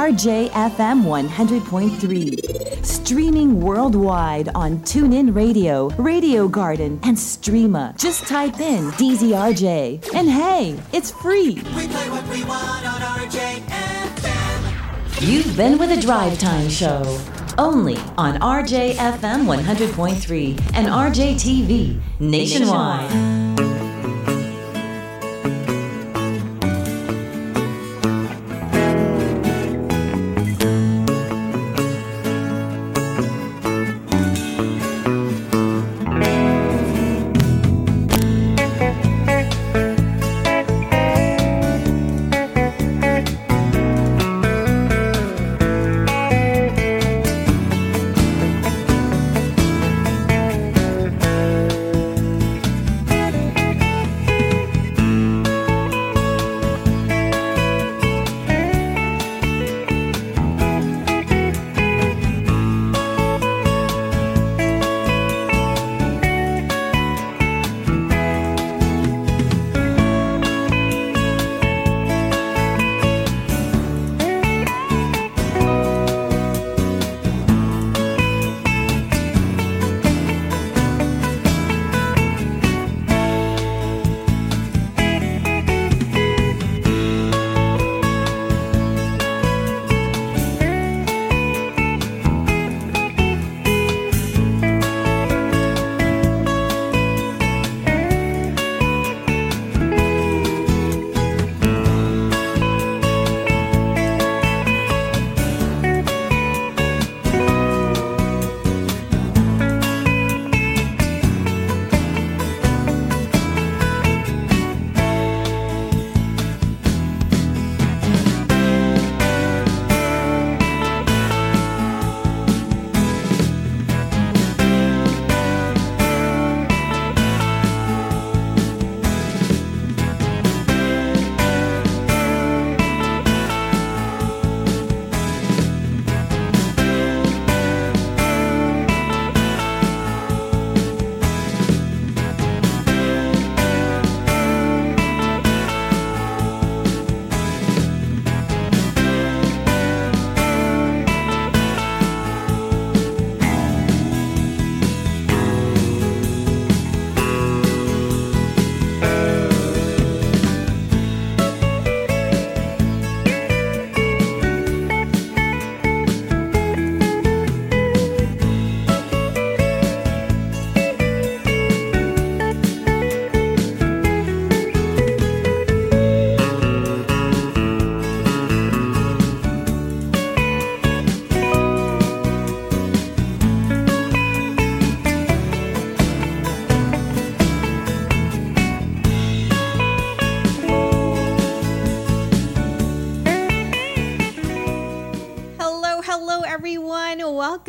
RJFM 100.3. Streaming worldwide on TuneIn Radio, Radio Garden, and Streema. Just type in DZRJ. And hey, it's free. We play what we want on RJFM. You've been with a Drive Time show. Only on RJFM 100.3 and RJTV nationwide.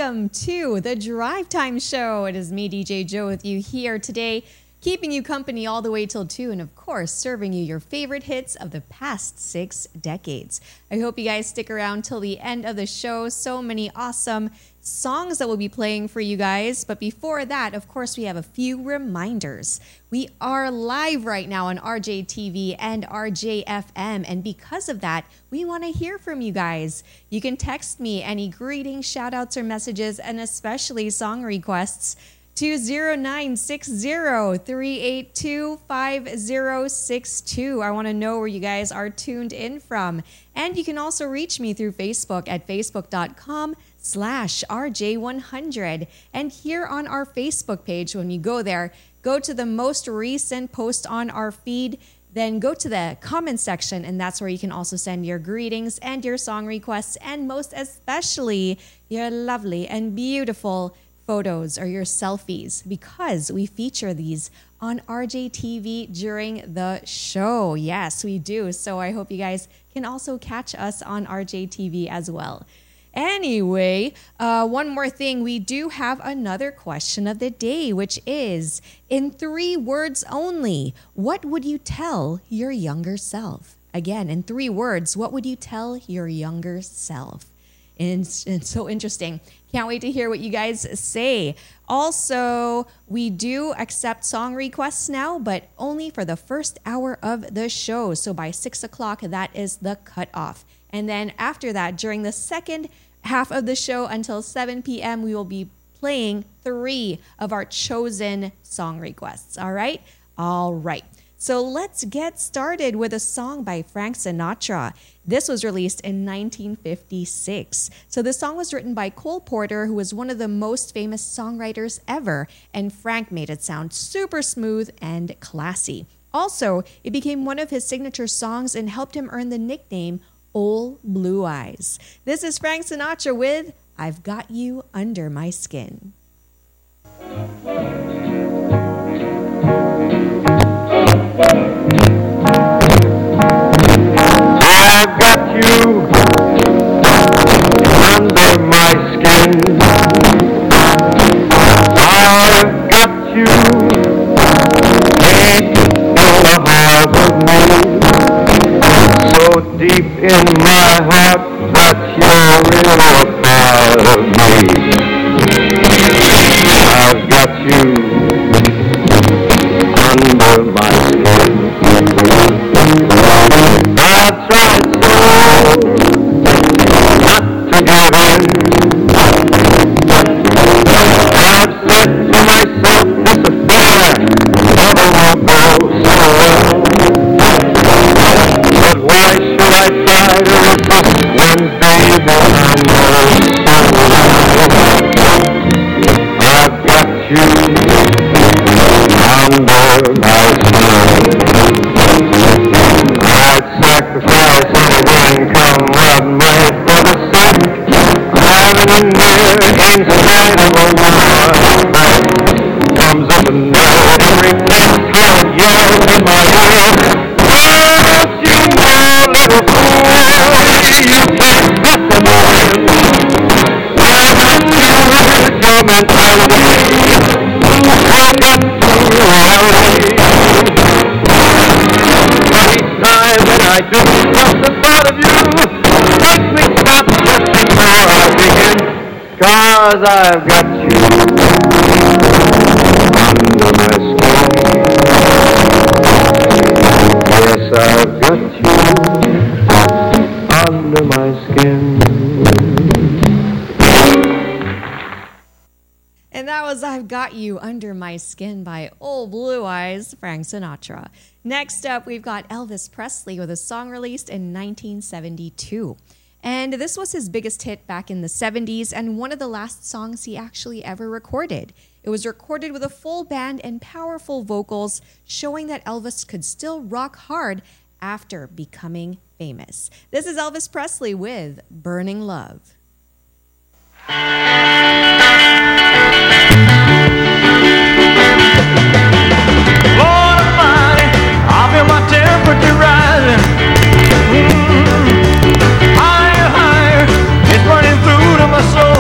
Welcome to the Drive Time Show. It is me, DJ Joe, with you here today, keeping you company all the way till 2, and of course, serving you your favorite hits of the past six decades. I hope you guys stick around till the end of the show. So many awesome songs that we'll be playing for you guys. But before that, of course, we have a few reminders. We are live right now on RJTV and RJFM. And because of that, we want to hear from you guys. You can text me any greetings, shout outs, or messages, and especially song requests to 0960-382-5062. I want to know where you guys are tuned in from. And you can also reach me through Facebook at facebook.com slash RJ100. And here on our Facebook page, when you go there, go to the most recent post on our feed. Then go to the comment section, and that's where you can also send your greetings and your song requests, and most especially your lovely and beautiful photos or your selfies because we feature these on RJTV during the show. Yes, we do. So I hope you guys can also catch us on RJTV as well. Anyway, uh, one more thing. We do have another question of the day, which is in three words only, what would you tell your younger self? Again, in three words, what would you tell your younger self? And it's so interesting. Can't wait to hear what you guys say. Also, we do accept song requests now, but only for the first hour of the show. So by six o'clock, that is the cutoff. And then after that, during the second half of the show until 7 p.m., we will be playing three of our chosen song requests. All right? All right. So let's get started with a song by Frank Sinatra. This was released in 1956. So the song was written by Cole Porter, who was one of the most famous songwriters ever, and Frank made it sound super smooth and classy. Also, it became one of his signature songs and helped him earn the nickname Old Blue Eyes. This is Frank Sinatra with I've Got You Under My Skin. I've got you under my skin. I've got you in the heart of me. So deep in my heart that you're in of me. I've got you under my skin. I've tried so not to give in. Cause I've got you under my skin. Yes, I've got you under my skin. And that was I've Got You Under My Skin by Old Blue Eyes, Frank Sinatra. Next up, we've got Elvis Presley with a song released in 1972. And this was his biggest hit back in the 70s and one of the last songs he actually ever recorded. It was recorded with a full band and powerful vocals, showing that Elvis could still rock hard after becoming famous. This is Elvis Presley with Burning Love. Lord Almighty, I feel my temperature rising. My soul.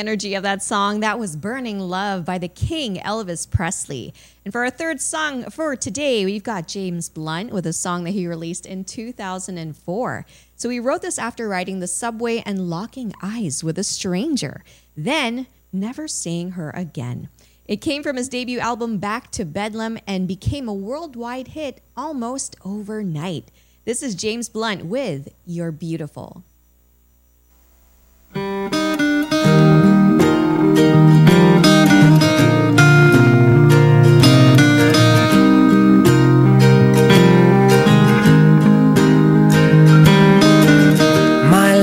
Energy of that song. That was Burning Love by the King Elvis Presley. And for our third song for today, we've got James Blunt with a song that he released in 2004. So he wrote this after riding the subway and locking eyes with a stranger, then never seeing her again. It came from his debut album Back to Bedlam and became a worldwide hit almost overnight. This is James Blunt with You're Beautiful.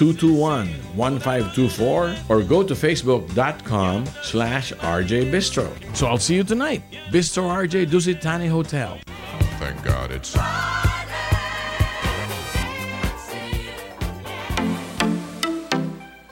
221 1524 or go to facebook.com slash RJ Bistro. So I'll see you tonight. Bistro RJ Dusit Thani Hotel. Thank God it's.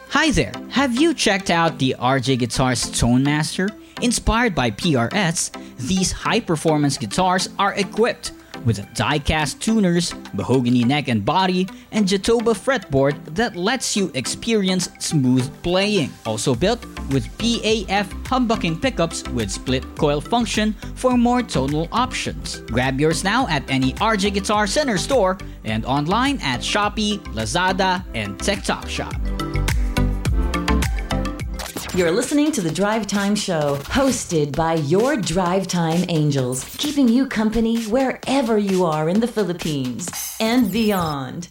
Hi there! Have you checked out the RJ Guitars Tone Master? Inspired by PRS, these high performance guitars are equipped with die-cast tuners, mahogany neck and body, and Jatoba fretboard that lets you experience smooth playing. Also built with PAF humbucking pickups with split coil function for more tonal options. Grab yours now at any RJ Guitar Center store and online at Shopee, Lazada, and TikTok Shop. You're listening to the Drive Time Show, hosted by your Drive Time Angels, keeping you company wherever you are in the Philippines and beyond.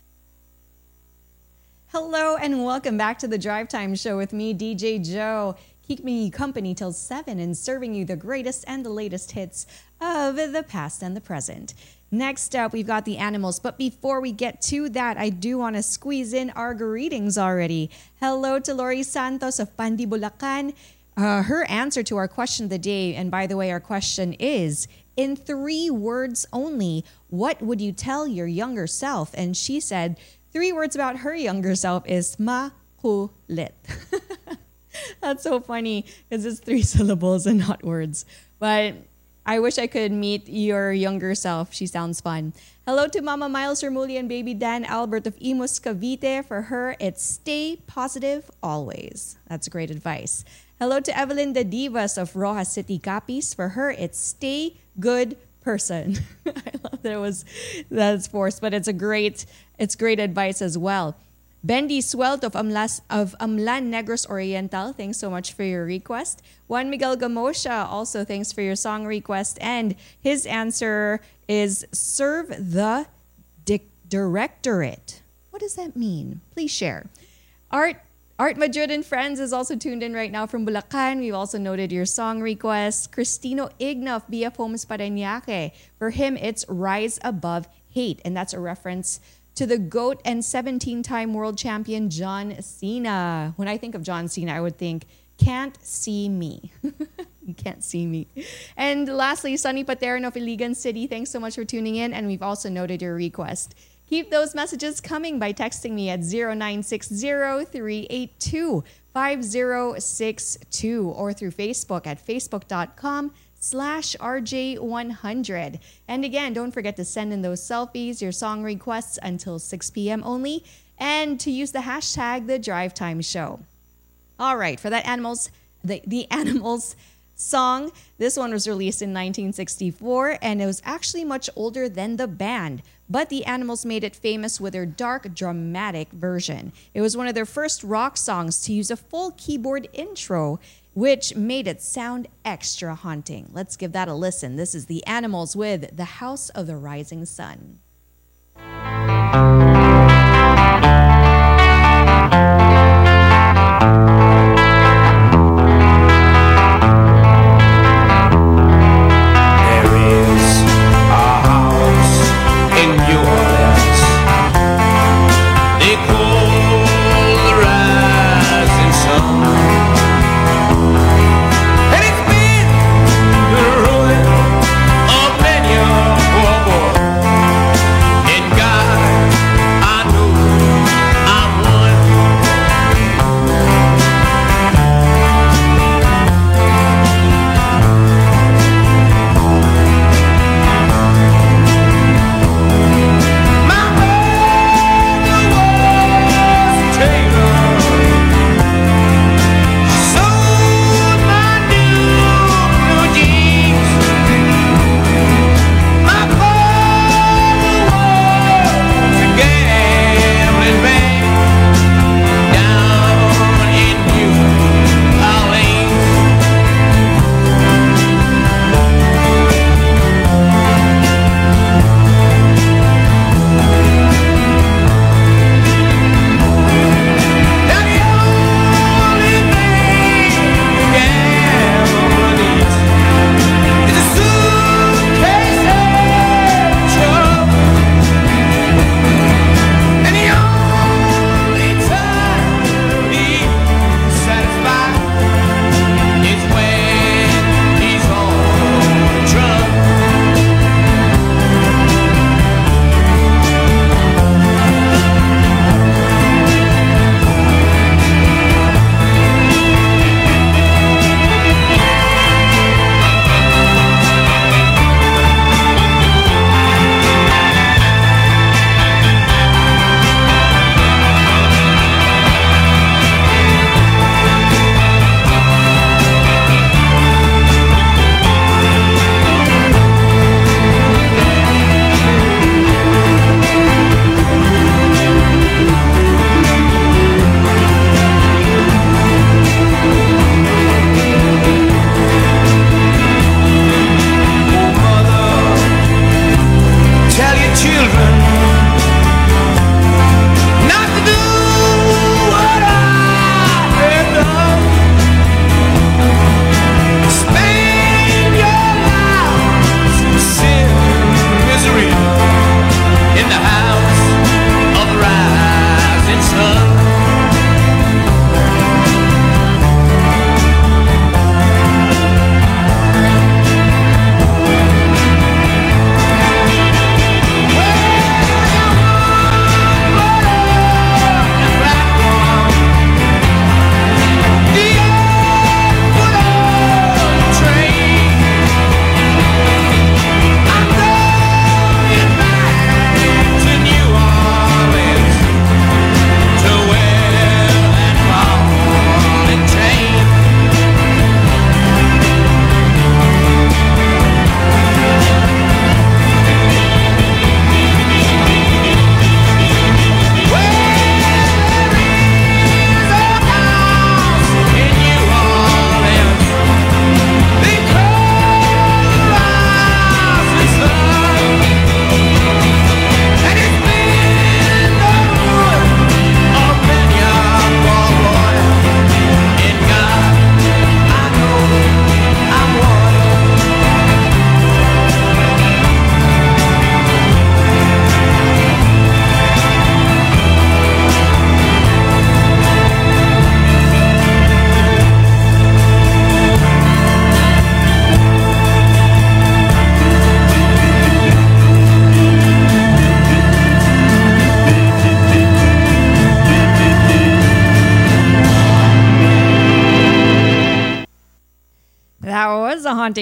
Hello and welcome back to the Drive Time Show with me, DJ Joe. Keep me company till 7 and serving you the greatest and the latest hits of the past and the present. Next up, we've got the animals. But before we get to that, I do want to squeeze in our greetings already. Hello to Lori Santos of Pandi, Bulacan. Uh, her answer to our question of the day, and by the way, our question is in three words only, what would you tell your younger self? And she said, three words about her younger self is makulit. That's so funny because it's three syllables and not words. But I wish I could meet your younger self. She sounds fun. Hello to Mama Miles Ramuli and baby Dan Albert of Imus Cavite. For her, it's stay positive always. That's great advice. Hello to Evelyn the Divas of Roxas City Capiz. For her, it's stay good person. I love that it was that's forced, but it's a great it's great advice as well. Bendy Swelt of, Amlas, of Amlan Negros Oriental, thanks so much for your request. Juan Miguel Gamosha, also thanks for your song request. And his answer is serve the di- directorate. What does that mean? Please share. Art Art Madrid and Friends is also tuned in right now from Bulacan. We've also noted your song request. Cristino Igna of BF Homes Parañaque. For him, it's Rise Above Hate. And that's a reference to the GOAT and 17 time world champion John Cena. When I think of John Cena, I would think, can't see me. you can't see me. And lastly, Sunny Paterno of Iligan City, thanks so much for tuning in. And we've also noted your request. Keep those messages coming by texting me at 0960 382 5062 or through Facebook at facebook.com slash RJ100. And again, don't forget to send in those selfies, your song requests until 6 p.m. only, and to use the hashtag the Drive Time Show. All right, for that animals, the, the animals song, this one was released in 1964 and it was actually much older than the band. But the Animals made it famous with their dark, dramatic version. It was one of their first rock songs to use a full keyboard intro which made it sound extra haunting. Let's give that a listen. This is The Animals with The House of the Rising Sun.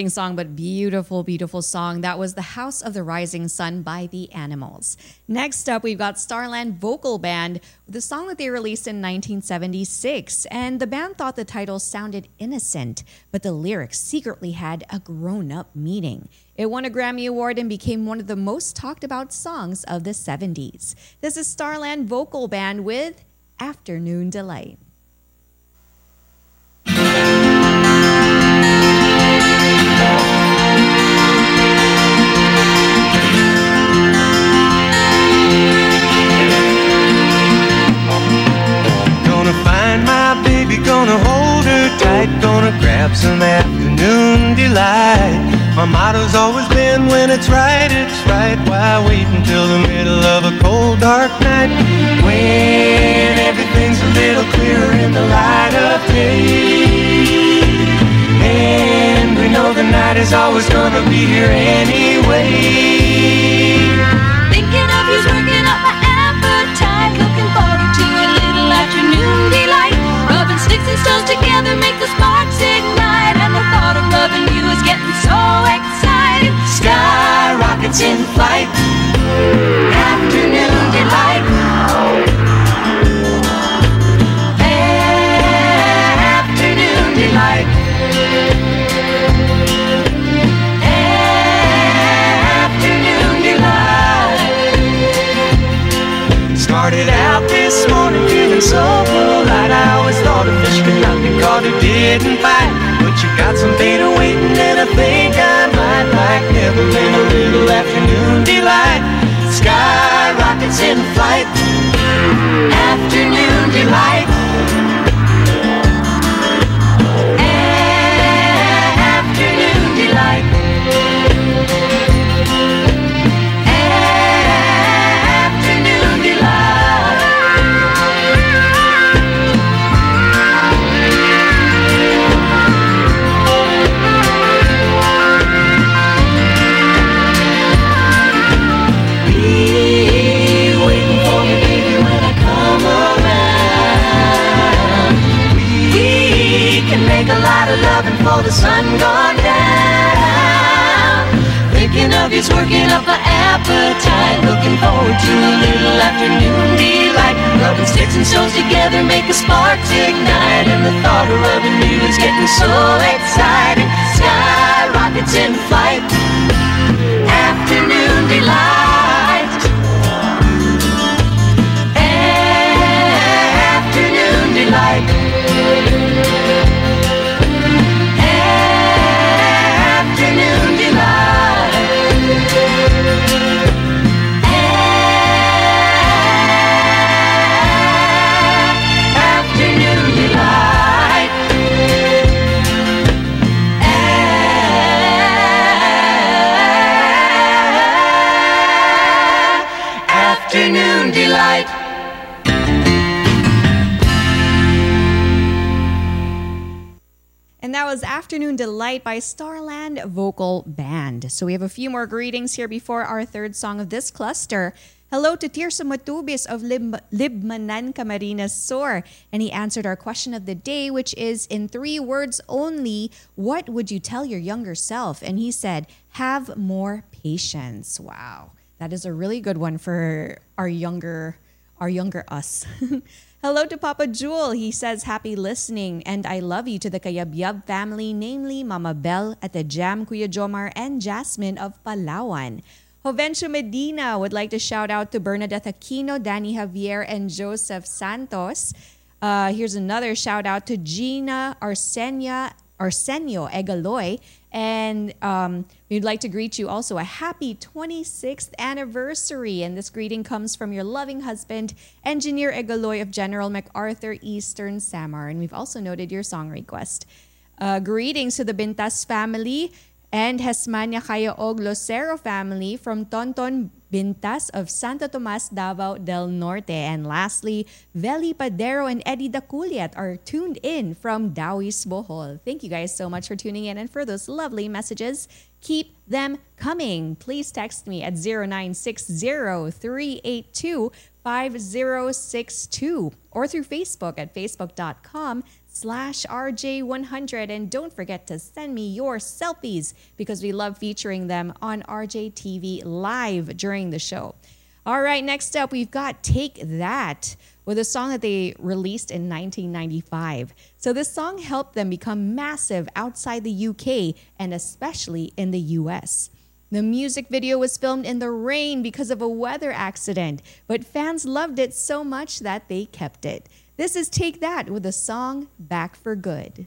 Song, but beautiful, beautiful song. That was The House of the Rising Sun by The Animals. Next up, we've got Starland Vocal Band the song that they released in 1976. And the band thought the title sounded innocent, but the lyrics secretly had a grown up meaning. It won a Grammy Award and became one of the most talked about songs of the 70s. This is Starland Vocal Band with Afternoon Delight. Her tight, gonna grab some afternoon delight. My motto's always been when it's right, it's right. Why wait until the middle of a cold, dark night? When everything's a little clearer in the light of day. And we know the night is always gonna be here anyway. Thinking of you's stones together make the sparks ignite. And the thought of loving you is getting so exciting. Sky rockets in flight. Afternoon delight. Afternoon delight. Afternoon delight. Started out this morning feeling so polite. I always thought a fish could not be caught who didn't bite. But you got some beta waiting, and I think I might like never been a little afternoon delight. Sky rockets in flight. Afternoon delight. Afternoon delight. The sun gone down. Thinking of you's working up my appetite. Looking forward to a little afternoon delight. Rubbing sticks and stones together make a sparks ignite. And the thought of rubbing you is getting so exciting. Sky rockets in flight. Afternoon delight. Afternoon delight. Delight by Starland Vocal Band. So we have a few more greetings here before our third song of this cluster. Hello to Tirsa Matubis of Lib- Libmanan Camarines Sur. And he answered our question of the day, which is in three words only, what would you tell your younger self? And he said, have more patience. Wow. That is a really good one for our younger our younger us. Hello to Papa Jewel. He says, Happy listening and I love you to the Kayabyab family, namely Mama Belle at the Jam, Kuya Jomar, and Jasmine of Palawan. Jovencio Medina would like to shout out to Bernadette Aquino, Danny Javier, and Joseph Santos. Uh, here's another shout out to Gina Arsenia, Arsenio Egaloy. And um, we'd like to greet you also a happy 26th anniversary. And this greeting comes from your loving husband, Engineer Egaloy of General MacArthur Eastern Samar. And we've also noted your song request. Uh, greetings to the Bintas family and Hesmania Cayaog Locero family from Tonton Bintas of Santo Tomas, Davao del Norte. And lastly, Veli Padero and Eddie Daculiat are tuned in from Dauis, Bohol. Thank you guys so much for tuning in and for those lovely messages. Keep them coming. Please text me at 0960 382 5062 or through Facebook at facebook.com slash RJ100. And don't forget to send me your selfies because we love featuring them on RJ TV live during the show. All right, next up, we've got Take That with a song that they released in 1995. So, this song helped them become massive outside the UK and especially in the US. The music video was filmed in the rain because of a weather accident, but fans loved it so much that they kept it. This is Take That with the song Back for Good.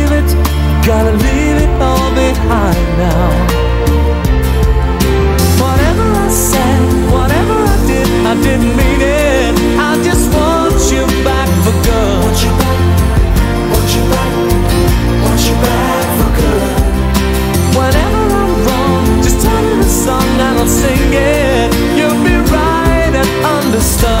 gotta leave it all behind now. Whatever I said, whatever I did, I didn't mean it. I just want you back for good. Want you back, want you back, want you back for good. Whenever I'm wrong, just tell me the song and I'll sing it. You'll be right and understood.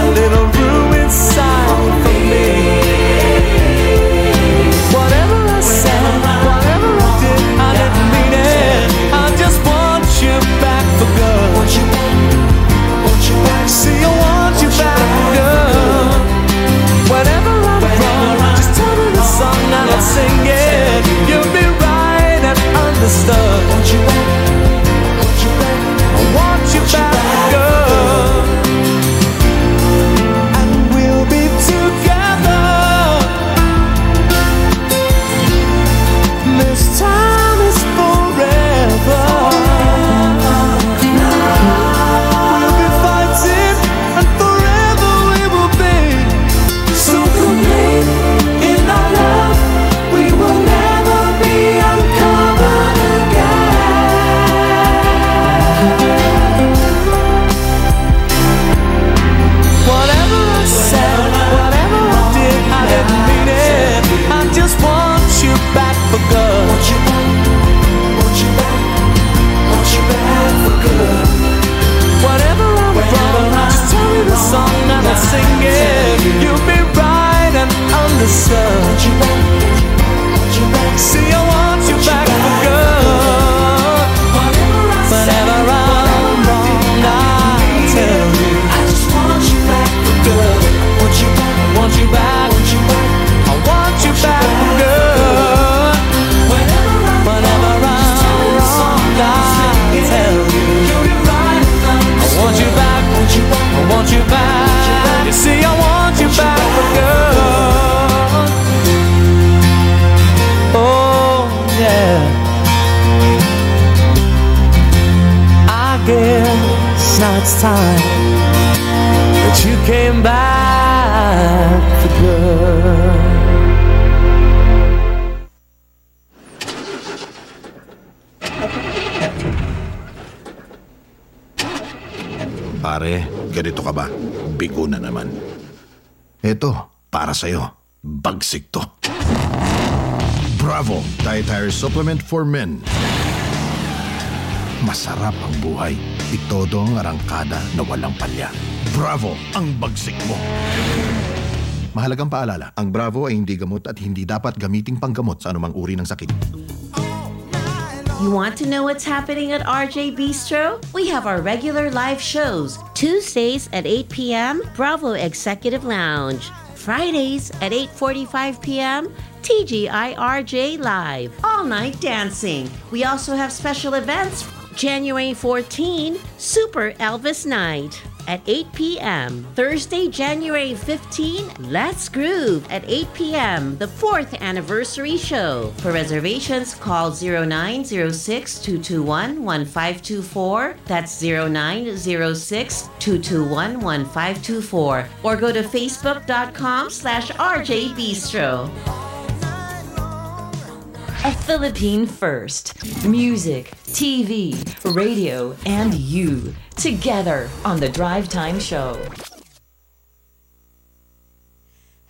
a little room inside for me? Understood. Para sa'yo. Bagsik to. Bravo! Dietary Supplement for Men. Masarap ang buhay. Itodo ang arangkada na walang palya. Bravo! Ang bagsik mo. Mahalagang paalala, ang Bravo ay hindi gamot at hindi dapat gamiting panggamot sa anumang uri ng sakit. You want to know what's happening at RJ Bistro? We have our regular live shows. Tuesdays at 8 p.m., Bravo Executive Lounge. Fridays at 8:45 p.m., TGI RJ Live. All night dancing. We also have special events. January 14, Super Elvis Night at 8 p.m. Thursday, January 15, Let's Groove at 8 p.m. The fourth anniversary show. For reservations, call 0906-221-1524. That's 0906-221-1524. Or go to facebook.com slash RJ Bistro. A Philippine first. Music, TV, radio, and you. Together on The Drive Time Show.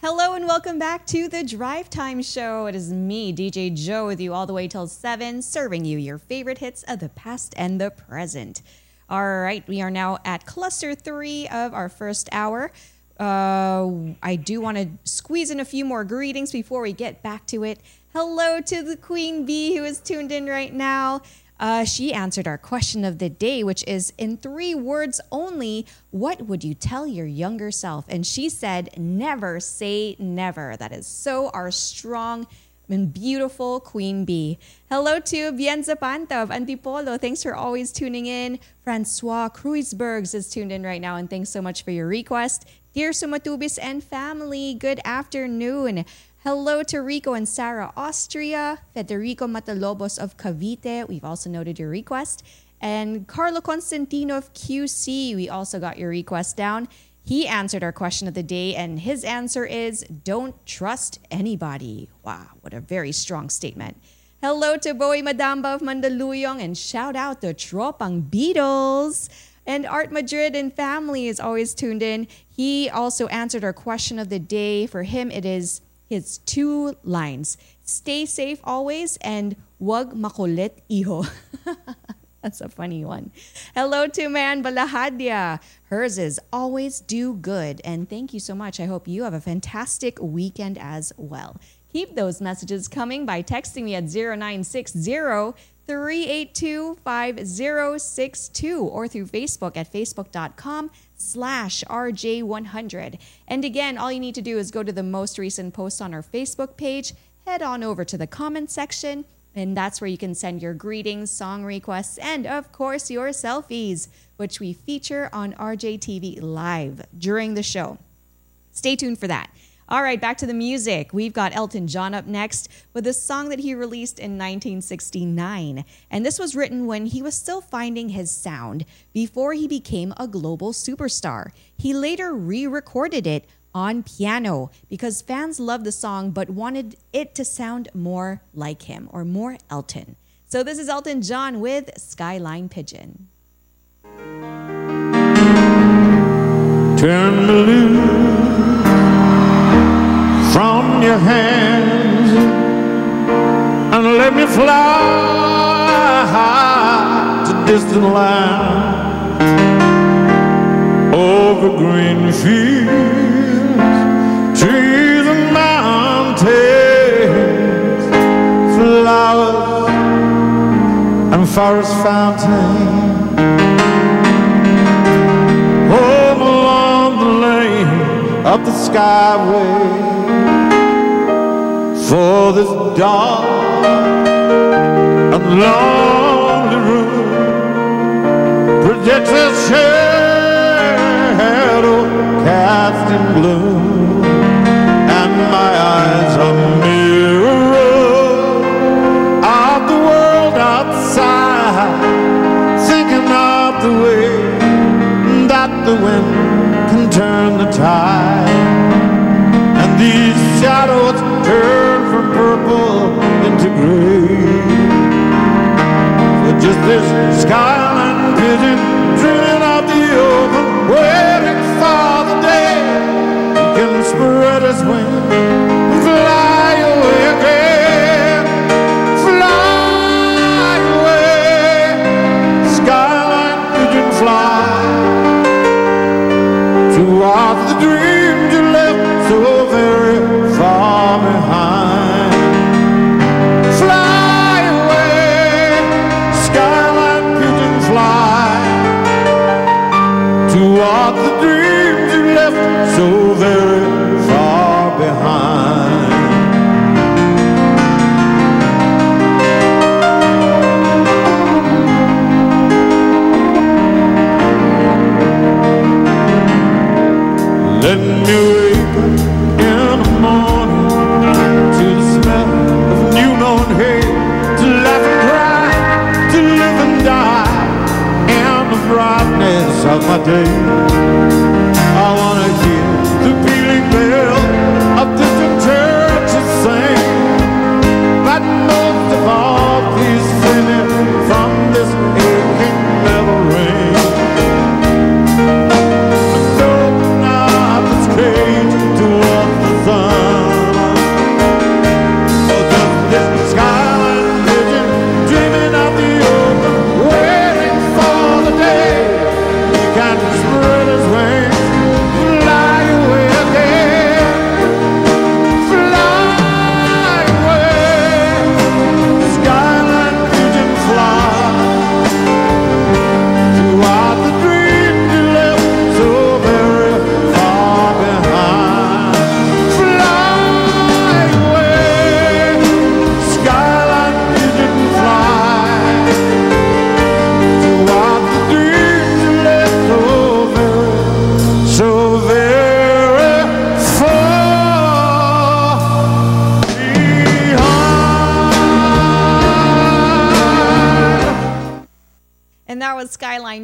Hello and welcome back to the Drive Time Show. It is me, DJ Joe, with you all the way till 7, serving you your favorite hits of the past and the present. All right, we are now at cluster three of our first hour. Uh, I do want to squeeze in a few more greetings before we get back to it. Hello to the Queen Bee who is tuned in right now. Uh, she answered our question of the day, which is in three words only, what would you tell your younger self? And she said, never say never. That is so our strong and beautiful Queen Bee. Hello to Bienza Panta of Antipolo. Thanks for always tuning in. Francois Kruisbergs is tuned in right now, and thanks so much for your request. Dear Sumatubis and family, good afternoon. Hello to Rico and Sarah Austria, Federico Matalobos of Cavite. We've also noted your request. And Carlo Constantino of QC. We also got your request down. He answered our question of the day, and his answer is don't trust anybody. Wow, what a very strong statement. Hello to Boy Madamba of Mandaluyong, and shout out to Tropang Beatles. And Art Madrid and family is always tuned in. He also answered our question of the day. For him, it is his two lines Stay safe always, and wag makulit iho. That's a funny one. Hello to Man Balahadia. Hers is always do good. And thank you so much. I hope you have a fantastic weekend as well. Keep those messages coming by texting me at 0960 382 5062 or through Facebook at facebook.com slash RJ100. And again, all you need to do is go to the most recent post on our Facebook page, head on over to the comment section, and that's where you can send your greetings, song requests, and of course your selfies, which we feature on RJTV live during the show. Stay tuned for that. All right, back to the music. We've got Elton John up next with a song that he released in 1969. And this was written when he was still finding his sound before he became a global superstar. He later re recorded it on piano because fans loved the song but wanted it to sound more like him or more Elton. So this is Elton John with Skyline Pigeon. Turn loose from your hands and let me fly to distant lands over green fields, trees and mountains, flowers and forest fountains. Up the skyway for this dark and lonely room. Projects a shadow cast in gloom, and my eyes are purple into gray. For just this skyline pigeon dreaming of the open, waiting for the day he can spread his wings day.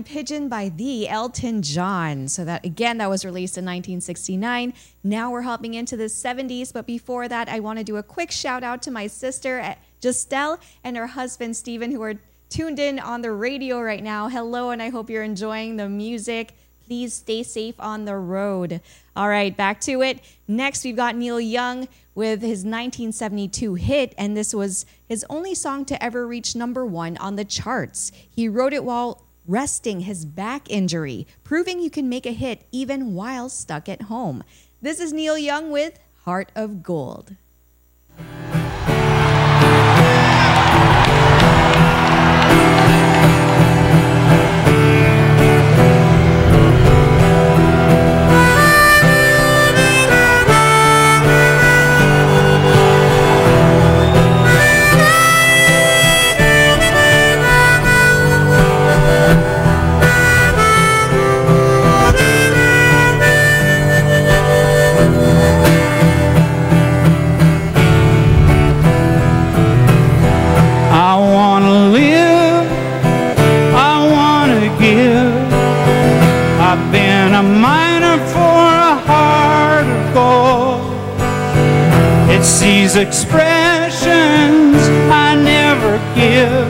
Pigeon by the Elton John. So that again, that was released in 1969. Now we're hopping into the 70s, but before that, I want to do a quick shout out to my sister eh, Justelle and her husband Stephen, who are tuned in on the radio right now. Hello, and I hope you're enjoying the music. Please stay safe on the road. All right, back to it. Next, we've got Neil Young with his 1972 hit, and this was his only song to ever reach number one on the charts. He wrote it while resting his back injury, proving you can make a hit even while stuck at home. This is Neil Young with Heart of Gold. These expressions I never give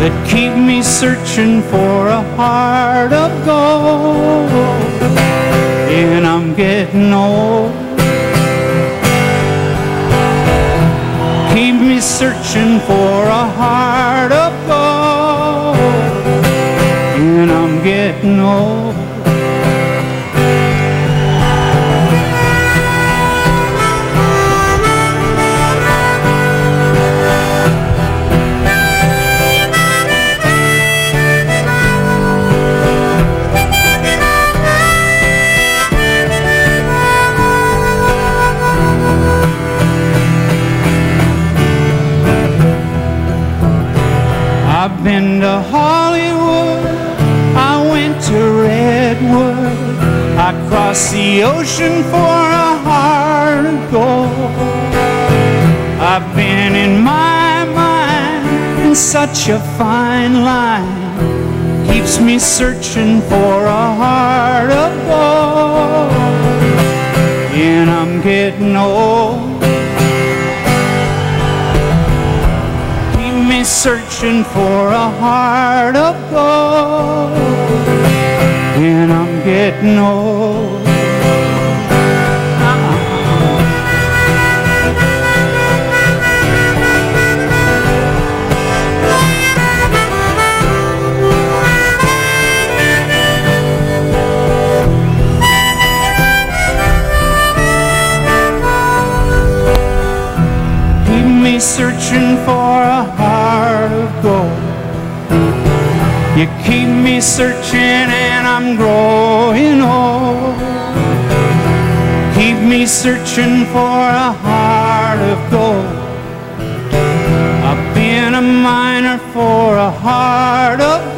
that keep me searching for a heart of gold. And I'm getting old. Keep me searching for a heart of gold. And I'm getting old. I crossed the ocean for a heart of gold. I've been in my mind in such a fine line, keeps me searching for a heart of gold. And I'm getting old. Keep me searching for a heart of gold. And I'm getting old. Searching for a heart of gold. You keep me searching and I'm growing old. Keep me searching for a heart of gold. I've been a miner for a heart of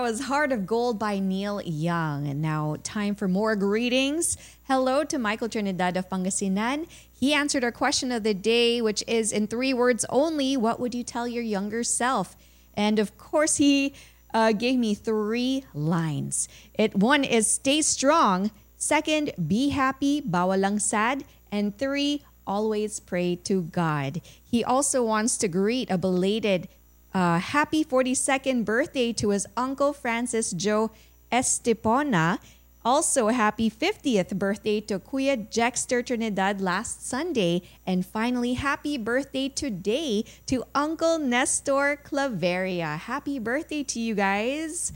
that was Heart of Gold by Neil Young. And now, time for more greetings. Hello to Michael Trinidad of Pangasinan. He answered our question of the day, which is in three words only What would you tell your younger self? And of course, he uh, gave me three lines. It one is stay strong. Second, be happy, bawalang sad. And three, always pray to God. He also wants to greet a belated uh, happy 42nd birthday to his uncle Francis Joe Estepona. Also, happy 50th birthday to Kuya Jexter Trinidad last Sunday. And finally, happy birthday today to Uncle Nestor Claveria. Happy birthday to you guys.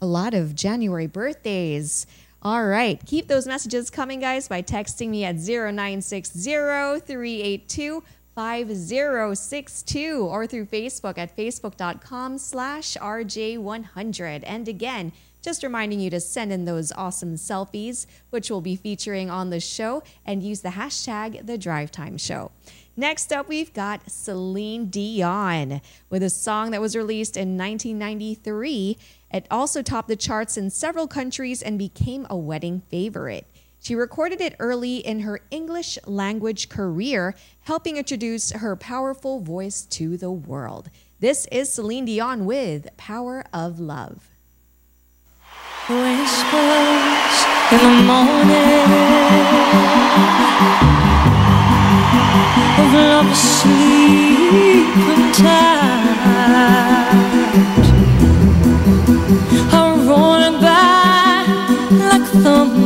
A lot of January birthdays. All right. Keep those messages coming, guys, by texting me at 0960 382 5062 or through Facebook at facebook.com slash RJ100. And again, just reminding you to send in those awesome selfies, which we'll be featuring on the show, and use the hashtag The Drive Time Show. Next up, we've got Celine Dion with a song that was released in 1993. It also topped the charts in several countries and became a wedding favorite. She recorded it early in her English language career, helping introduce her powerful voice to the world. This is Celine Dion with Power of Love. Whispers in the morning of love asleep and tired are rolling by like thunder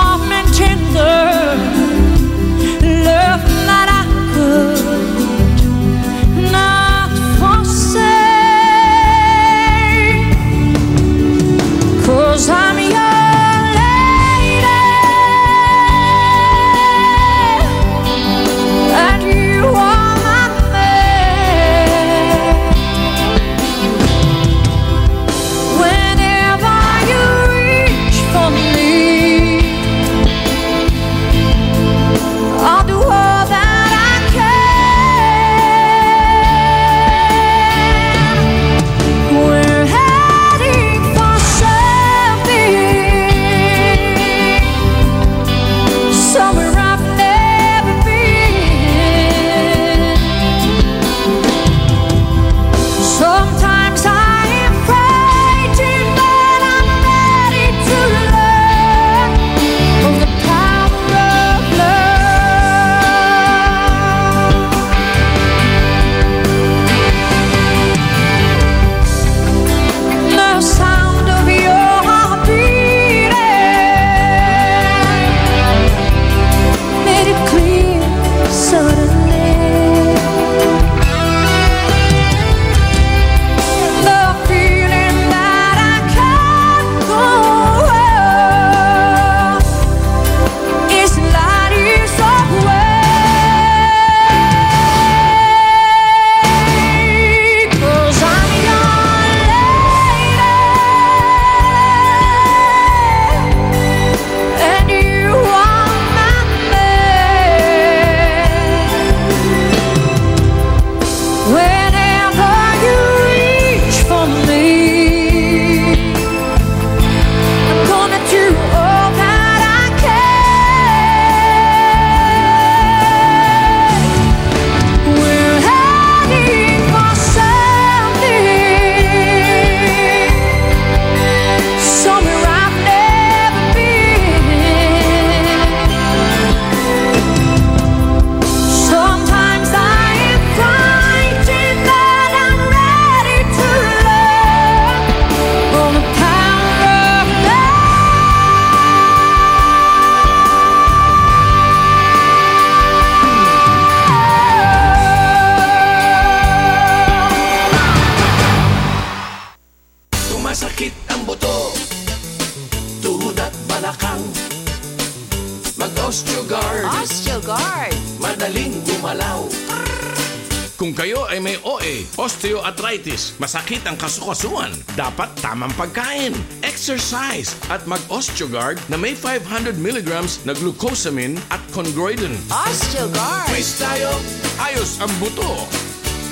osteoarthritis, masakit ang kasukasuan, dapat tamang pagkain, exercise, at mag-Osteogard na may 500 milligrams na glucosamine at chondroitin. Osteogard. Quiz tayo. Ayos ang buto.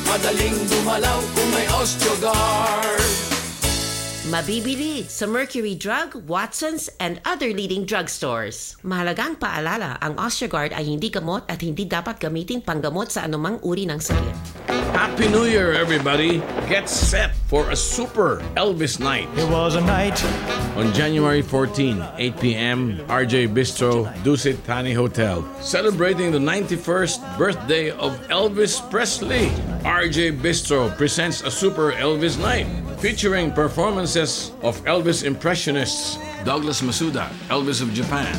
Madaling gumalaw kung may Osteogard. Mabibili sa Mercury Drug, Watson's, and other leading drugstores. Mahalagang paalala, ang Osteogard ay hindi gamot at hindi dapat gamiting panggamot sa anumang uri ng sakit. Happy New Year, everybody! Get set for a super Elvis night. It was a night On January 14, 8 p.m., RJ Bistro, Dusit Thani Hotel. Celebrating the 91st birthday of Elvis Presley. RJ Bistro presents a super Elvis night featuring performances of Elvis impressionists. Douglas Masuda, Elvis of Japan,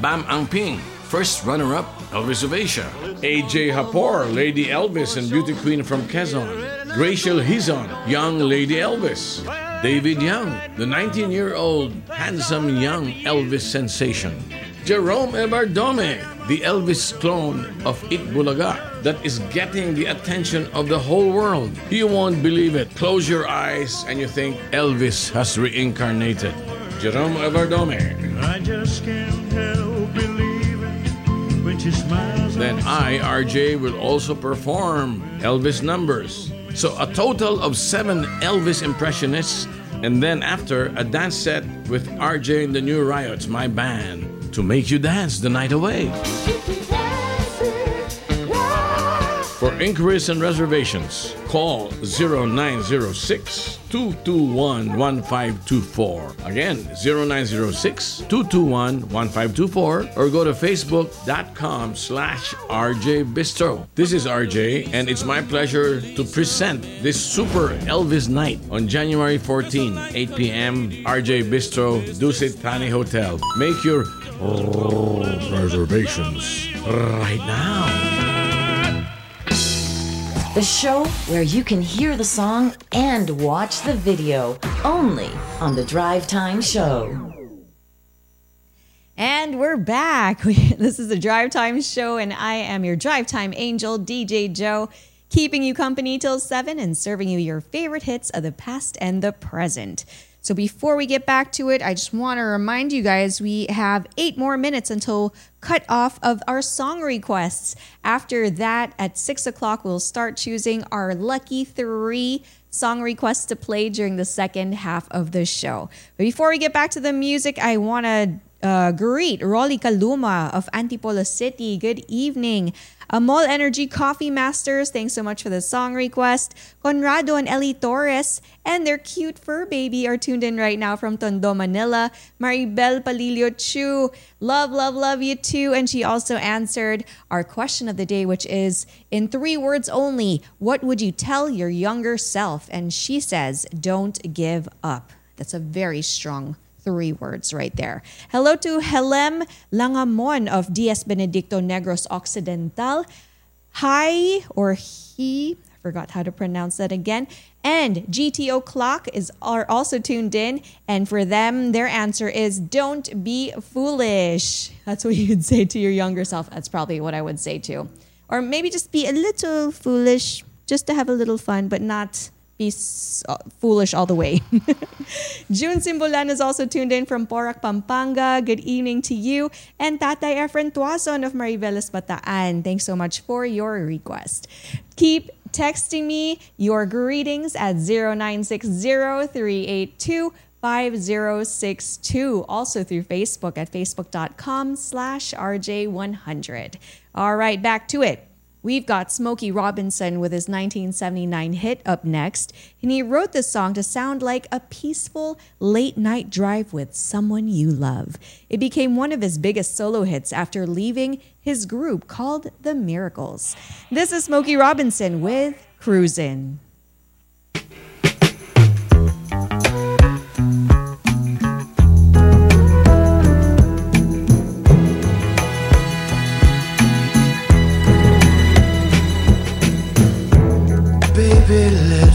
Bam Angping, first runner-up Elvis of Asia, AJ Hapor, Lady Elvis and Beauty Queen from Quezon, Graciel Hizon, Young Lady Elvis, David Young, the 19-year-old handsome young Elvis sensation, Jerome Ebardome, the Elvis clone of Eat Bulaga that is getting the attention of the whole world. You won't believe it. Close your eyes and you think Elvis has reincarnated. Jerome Everdome. I just can't help believing when she smiles. Then I, RJ, will also perform Elvis numbers. So a total of seven Elvis impressionists, and then after a dance set with RJ and the New Riots, my band, to make you dance the night away. For inquiries and reservations, call 0906 221 1524. Again, 0906 221 1524 or go to facebook.com slash RJ Bistro. This is RJ and it's my pleasure to present this Super Elvis Night on January 14, 8 p.m. RJ Bistro, Dusit Thani Hotel. Make your reservations right now. The show where you can hear the song and watch the video only on the Drive Time Show. And we're back. We- This is the Drive Time Show, and I am your Drive Time angel, DJ Joe, keeping you company till 7 and serving you your favorite hits of the past and the present. So before we get back to it, I just want to remind you guys we have eight more minutes until cut off of our song requests. After that, at six o'clock, we'll start choosing our lucky three song requests to play during the second half of the show. But before we get back to the music, I want to uh, greet Rolly Kaluma of Antipolo City. Good evening. Amol Energy Coffee Masters, thanks so much for the song request. Conrado and Ellie Torres and their cute fur baby are tuned in right now from Tondo, Manila. Maribel Palilio Chu, love, love, love you too. And she also answered our question of the day, which is in three words only, what would you tell your younger self? And she says, don't give up. That's a very strong three words right there. Hello to Helem Langamon of DS Benedicto Negros Occidental. Hi or he, I forgot how to pronounce that again. And GTO Clock is are also tuned in, and for them, their answer is "Don't be foolish." That's what you'd say to your younger self. That's probably what I would say too, or maybe just be a little foolish, just to have a little fun, but not be uh, foolish all the way. June Simbulan is also tuned in from Porac, Pampanga. Good evening to you. And Tatay Efren Tuason of Mariveles Bataan. Thanks so much for your request. Keep texting me your greetings at 0960-382 5062 also through facebook at facebook.com slash rj100 all right back to it We've got Smokey Robinson with his 1979 hit up next, and he wrote this song to sound like a peaceful late night drive with someone you love. It became one of his biggest solo hits after leaving his group called The Miracles. This is Smokey Robinson with Cruisin'. Baby, let's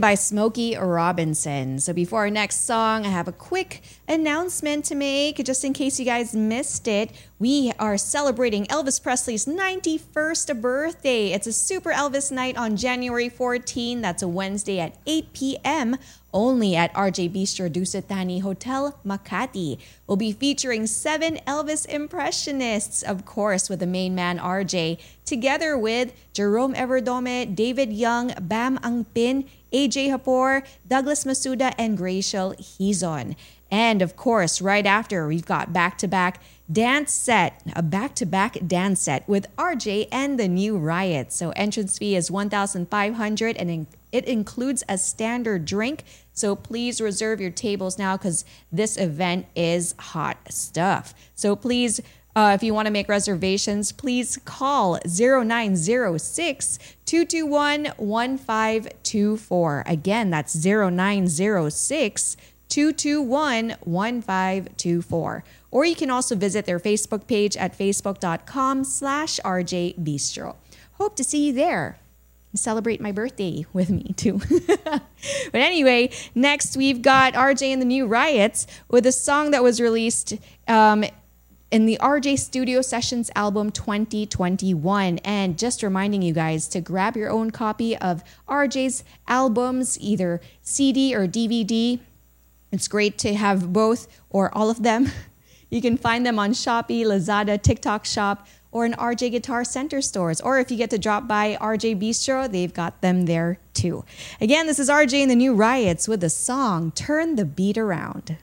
by Smokey Robinson. So before our next song, I have a quick announcement to make just in case you guys missed it. We are celebrating Elvis Presley's 91st birthday. It's a Super Elvis night on January 14. That's a Wednesday at 8 p.m. only at RJ Bistro Dusit Thani Hotel Makati. We'll be featuring seven Elvis impressionists, of course, with the main man RJ, together with Jerome Everdome, David Young, Bam Angpin, AJ Hapor, Douglas Masuda, and Gracial Hizon. And of course, right after, we've got back to back dance set, a back to back dance set with RJ and the new Riot. So entrance fee is 1500 and it includes a standard drink. So please reserve your tables now because this event is hot stuff. So please uh, if you want to make reservations, please call 0906 221 1524. Again, that's 0906 221 1524. Or you can also visit their Facebook page at facebook.com slash RJ Bistro. Hope to see you there. Celebrate my birthday with me too. but anyway, next we've got RJ and the New Riots with a song that was released um, in the RJ Studio Sessions album 2021. And just reminding you guys to grab your own copy of RJ's albums, either CD or DVD. It's great to have both or all of them. You can find them on Shopee, Lazada, TikTok Shop, or in RJ Guitar Center stores. Or if you get to drop by RJ Bistro, they've got them there too. Again, this is RJ and the New Riots with the song Turn the Beat Around.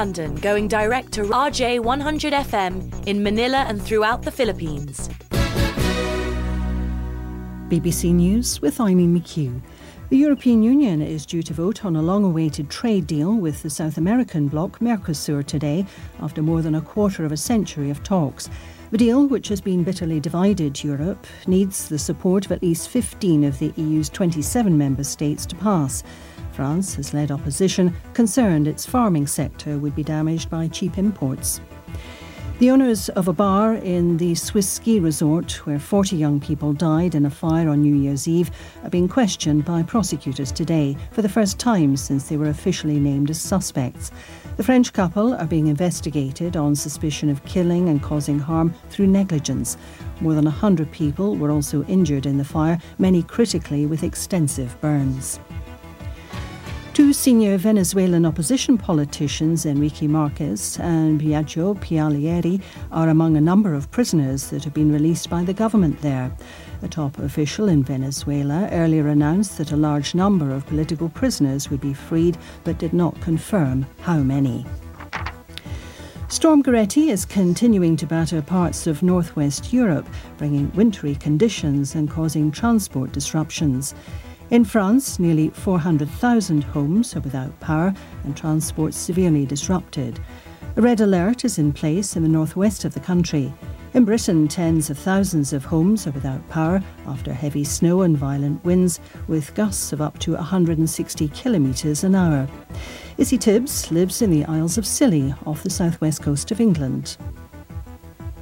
London going direct to RJ 100 FM in Manila and throughout the Philippines. BBC News with Eileen McHugh. The European Union is due to vote on a long awaited trade deal with the South American bloc Mercosur today, after more than a quarter of a century of talks. The deal, which has been bitterly divided Europe, needs the support of at least 15 of the EU's 27 member states to pass. France has led opposition, concerned its farming sector would be damaged by cheap imports. The owners of a bar in the Swiss ski resort, where 40 young people died in a fire on New Year's Eve, are being questioned by prosecutors today for the first time since they were officially named as suspects. The French couple are being investigated on suspicion of killing and causing harm through negligence. More than 100 people were also injured in the fire, many critically with extensive burns. Two senior Venezuelan opposition politicians, Enrique Marquez and Biagio Pilieri, are among a number of prisoners that have been released by the government there. A top official in Venezuela earlier announced that a large number of political prisoners would be freed, but did not confirm how many. Storm Goretti is continuing to batter parts of northwest Europe, bringing wintry conditions and causing transport disruptions. In France, nearly 400,000 homes are without power and transport severely disrupted. A red alert is in place in the northwest of the country. In Britain, tens of thousands of homes are without power after heavy snow and violent winds, with gusts of up to 160 kilometres an hour. Issy Tibbs lives in the Isles of Scilly off the southwest coast of England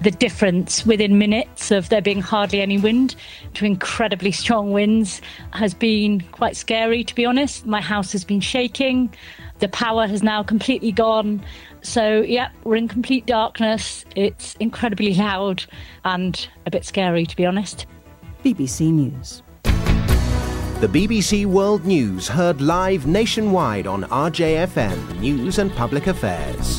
the difference within minutes of there being hardly any wind to incredibly strong winds has been quite scary, to be honest. My house has been shaking. The power has now completely gone. So, yeah, we're in complete darkness. It's incredibly loud and a bit scary, to be honest. BBC News. The BBC World News heard live nationwide on RJFM News and Public Affairs.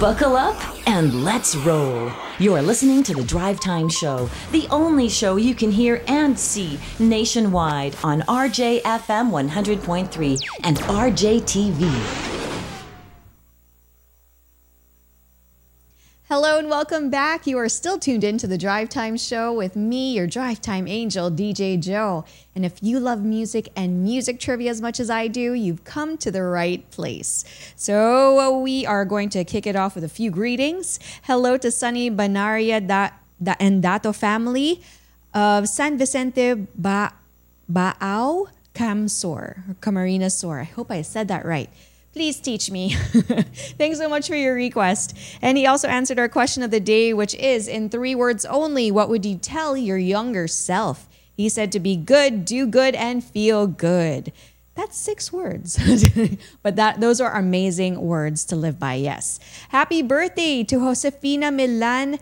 Buckle up and let's roll. You're listening to the Drive Time Show, the only show you can hear and see nationwide on RJFM 100.3 and RJTV. Hello and welcome back. You are still tuned in to the Drive Time Show with me, your Drive Time angel, DJ Joe. And if you love music and music trivia as much as I do, you've come to the right place. So we are going to kick it off with a few greetings. Hello to Sunny Banaria da, da, and Dato family of San Vicente ba, Baao Camsor, or Camarina Sor. I hope I said that right. Please teach me. Thanks so much for your request. And he also answered our question of the day, which is in three words only what would you tell your younger self? He said to be good, do good, and feel good. That's six words. but that those are amazing words to live by, yes. Happy birthday to Josefina Milan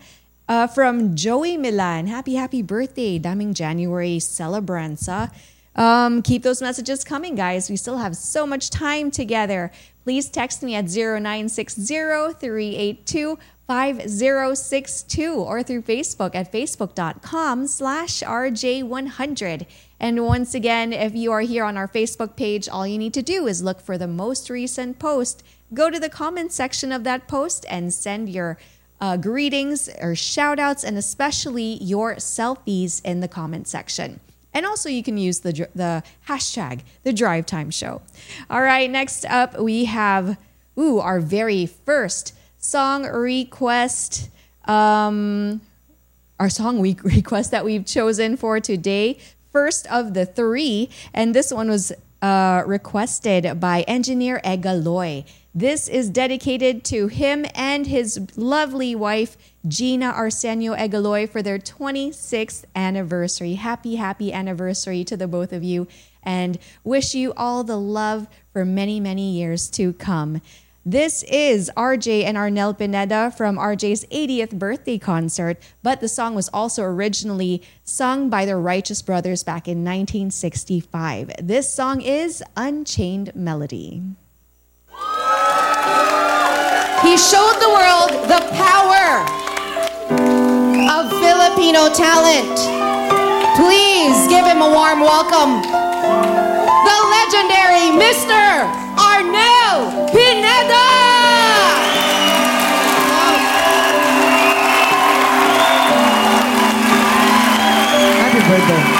uh, from Joey Milan. Happy, happy birthday. Daming January celebrants. Huh? Um, keep those messages coming, guys. We still have so much time together. Please text me at 0960-382-5062 or through Facebook at facebook.com slash RJ100. And once again, if you are here on our Facebook page, all you need to do is look for the most recent post, go to the comment section of that post and send your uh, greetings or shout outs and especially your selfies in the comment section. And also, you can use the, the hashtag, the Drive Time Show. All right, next up, we have Ooh, our very first song request. Um, our song week request that we've chosen for today. First of the three, and this one was uh, requested by engineer Egaloy. This is dedicated to him and his lovely wife, Gina Arsenio Egaloy, for their 26th anniversary. Happy, happy anniversary to the both of you, and wish you all the love for many, many years to come. This is RJ and Arnel Pineda from RJ's 80th birthday concert, but the song was also originally sung by the Righteous Brothers back in 1965. This song is Unchained Melody. He showed the world the power of Filipino talent. Please give him a warm welcome. The legendary Mr. Arnel Pineda! Happy birthday.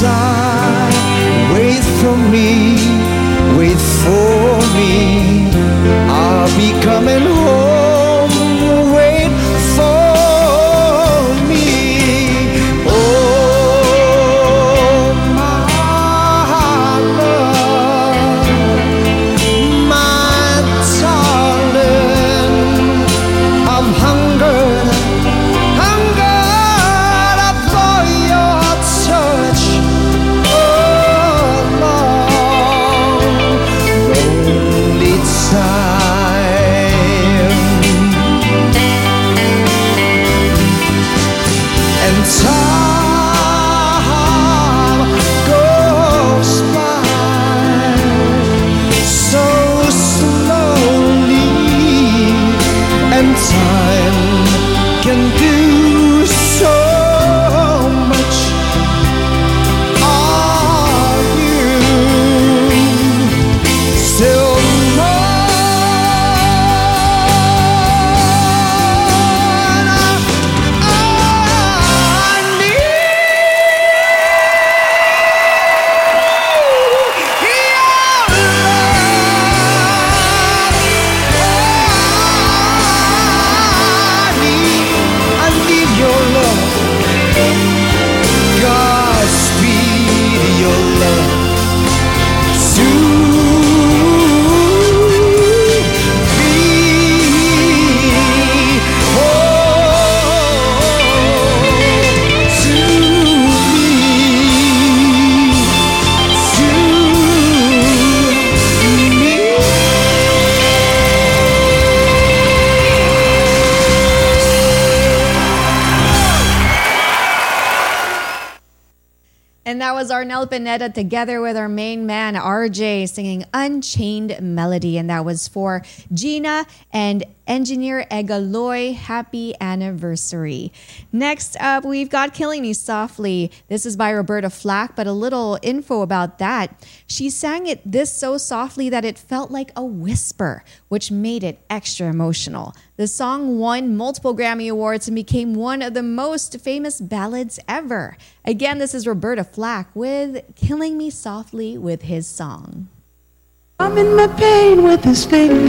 passar. Together with our main man RJ singing Unchained Melody, and that was for Gina and engineer Egaloy. Happy anniversary. Next up, we've got Killing Me Softly. This is by Roberta Flack, but a little info about that. She sang it this so softly that it felt like a whisper, which made it extra emotional. The song won multiple Grammy Awards and became one of the most famous ballads ever. Again, this is Roberta Flack with Killing Me Softly with his song. I'm in my pain with his fingers,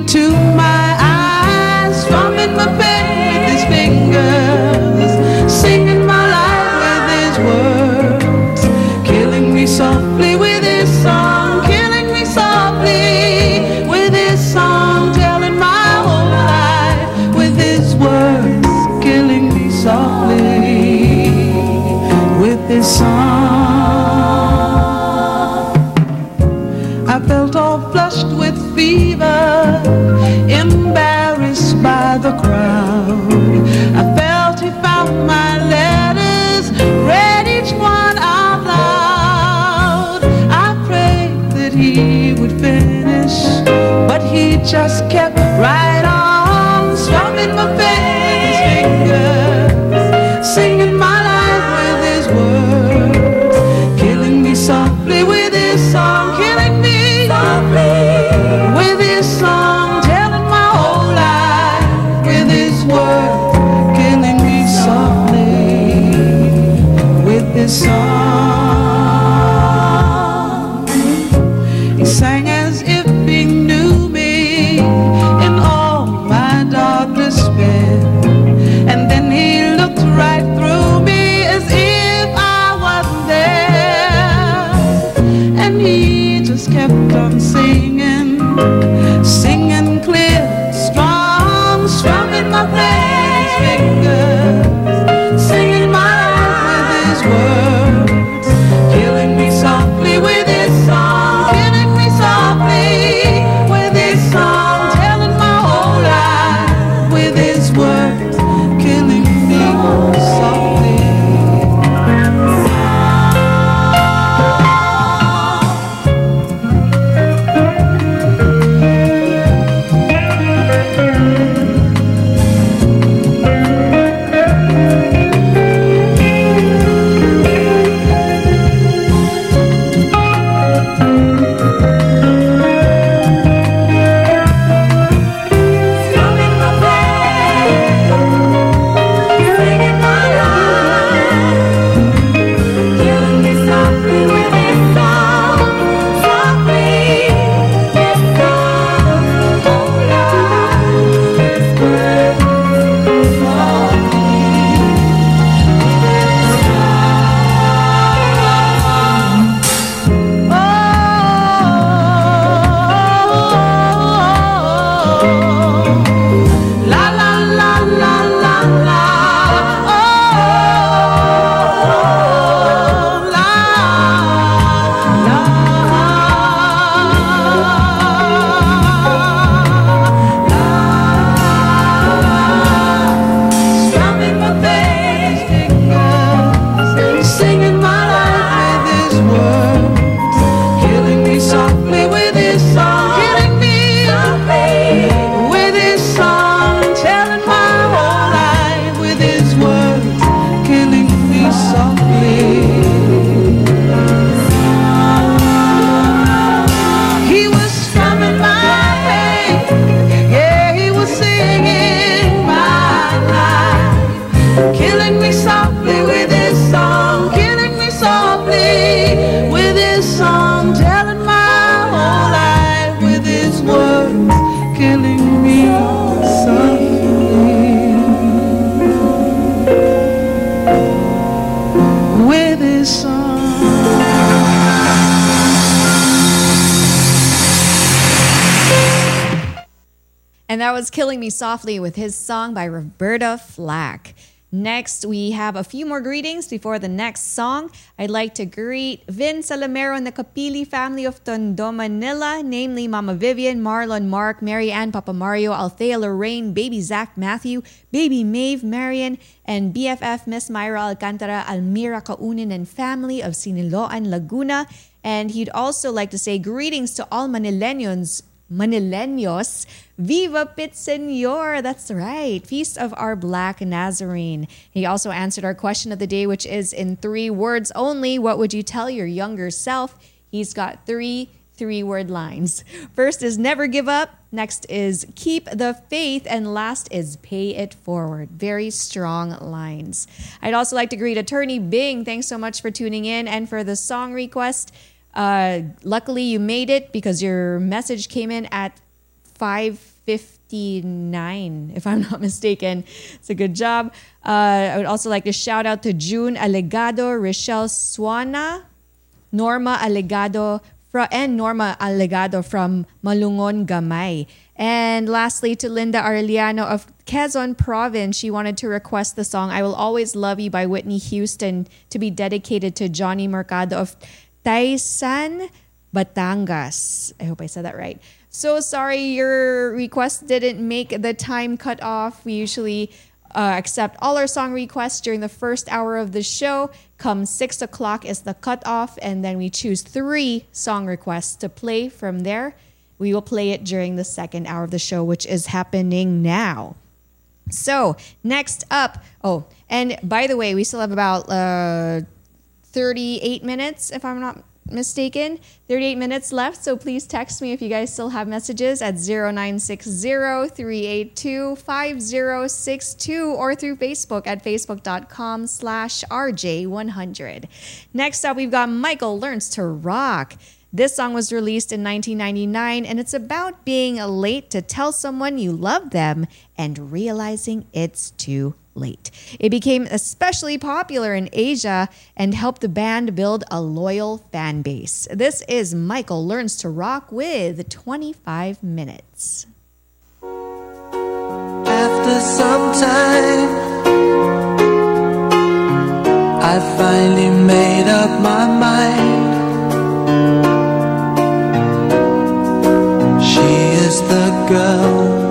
To my eyes, strumming my just kept Softly with his song by Roberta Flack. Next, we have a few more greetings before the next song. I'd like to greet Vin Salamero and the Capili family of Tondo, Manila, namely Mama Vivian, Marlon, Mark, Mary Ann, Papa Mario, Althea, Lorraine, Baby Zach, Matthew, Baby Maeve, Marion, and BFF Miss Myra Alcantara, Almira Kaunin, and family of Siniloan, Laguna. And he'd also like to say greetings to all Manileños Manileños. Viva Pit Senor! That's right. Feast of our Black Nazarene. He also answered our question of the day, which is in three words only. What would you tell your younger self? He's got three three word lines. First is never give up. Next is keep the faith. And last is pay it forward. Very strong lines. I'd also like to greet Attorney Bing. Thanks so much for tuning in and for the song request. Uh, luckily, you made it because your message came in at 5:59, if I'm not mistaken. It's a good job. Uh, I would also like to shout out to June Alegado, Rochelle Suana, Norma Alegado, fro- and Norma Alegado from Malungon, Gamay. And lastly, to Linda Arellano of Quezon Province, she wanted to request the song I Will Always Love You by Whitney Houston to be dedicated to Johnny Mercado of Taysan, Batangas. I hope I said that right. So sorry your request didn't make the time cut off. We usually uh, accept all our song requests during the first hour of the show. Come six o'clock is the cutoff, and then we choose three song requests to play from there. We will play it during the second hour of the show, which is happening now. So, next up, oh, and by the way, we still have about uh, 38 minutes, if I'm not mistaken. 38 minutes left, so please text me if you guys still have messages at 0960-382-5062 or through Facebook at facebook.com slash RJ100. Next up, we've got Michael Learns to Rock. This song was released in 1999 and it's about being late to tell someone you love them and realizing it's too late. It became especially popular in Asia and helped the band build a loyal fan base. This is Michael Learns to Rock with 25 minutes. After some time, I finally made up my mind. She is the girl,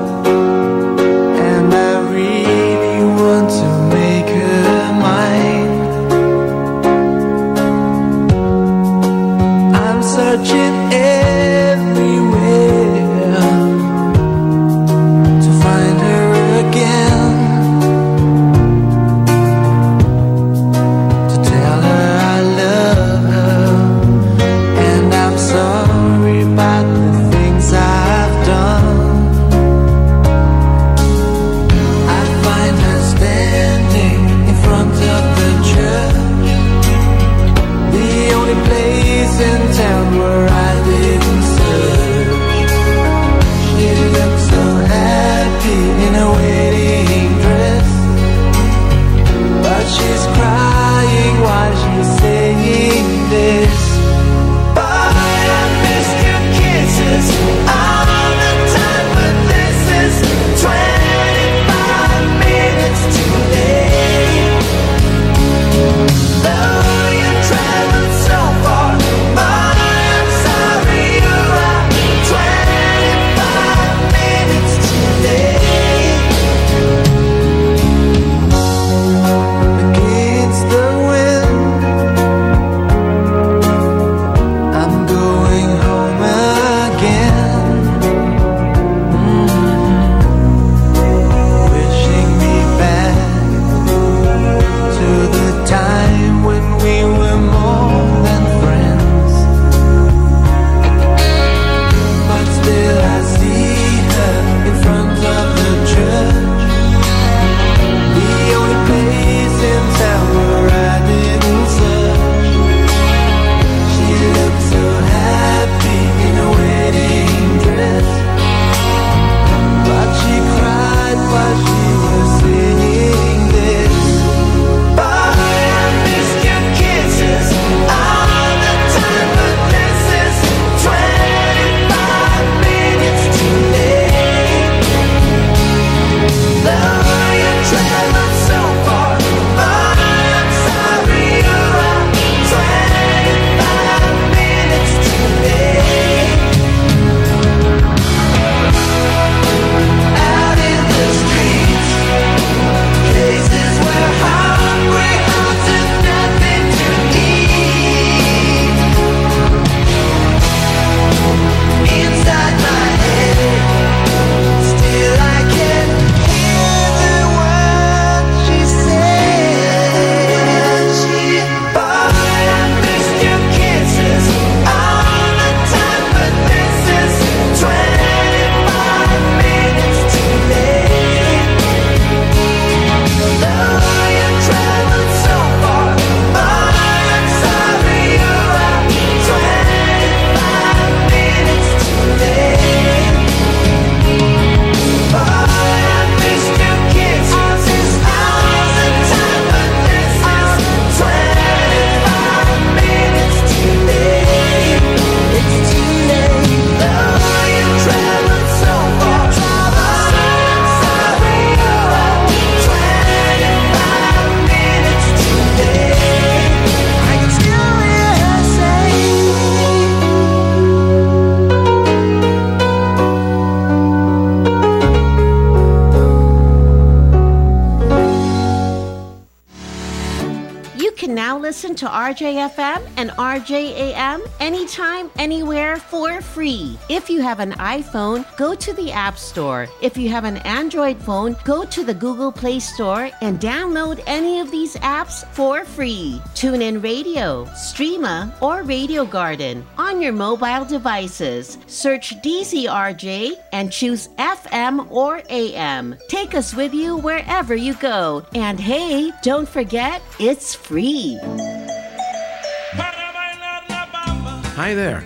have an iPhone, go to the App Store. If you have an Android phone, go to the Google Play Store and download any of these apps for free. TuneIn Radio, Streema, or Radio Garden on your mobile devices. Search DZRJ and choose FM or AM. Take us with you wherever you go. And hey, don't forget, it's free. Hi there,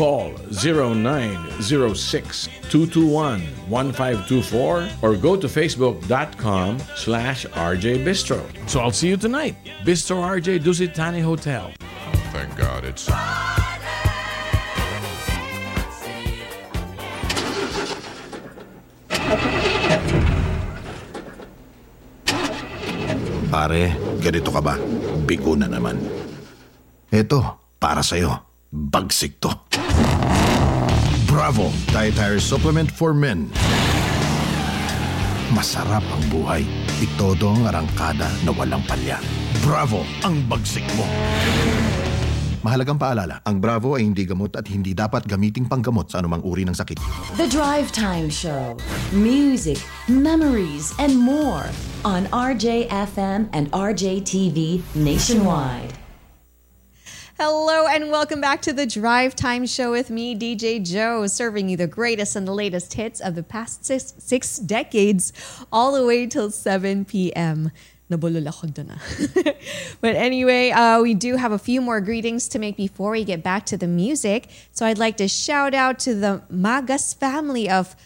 Call 0906 221 1524 or go to facebook.com slash RJ Bistro. So I'll see you tonight. Bistro RJ Dusit Thani Hotel. Thank God it's. Pare, ganito ka ba? Bigo na naman. Eto, para sa'yo. Bagsik to. Bravo! Dietary Supplement for Men. Masarap ang buhay. Itodo ang arangkada na walang palya. Bravo! Ang bagsik mo. Mahalagang paalala, ang Bravo ay hindi gamot at hindi dapat gamiting panggamot sa anumang uri ng sakit. The Drive Time Show. Music, memories, and more on RJFM and RJTV nationwide. Hello and welcome back to the Drive Time Show with me, DJ Joe, serving you the greatest and the latest hits of the past six, six decades, all the way till 7 p.m. Ah. but anyway, uh, we do have a few more greetings to make before we get back to the music. So I'd like to shout out to the Magas family of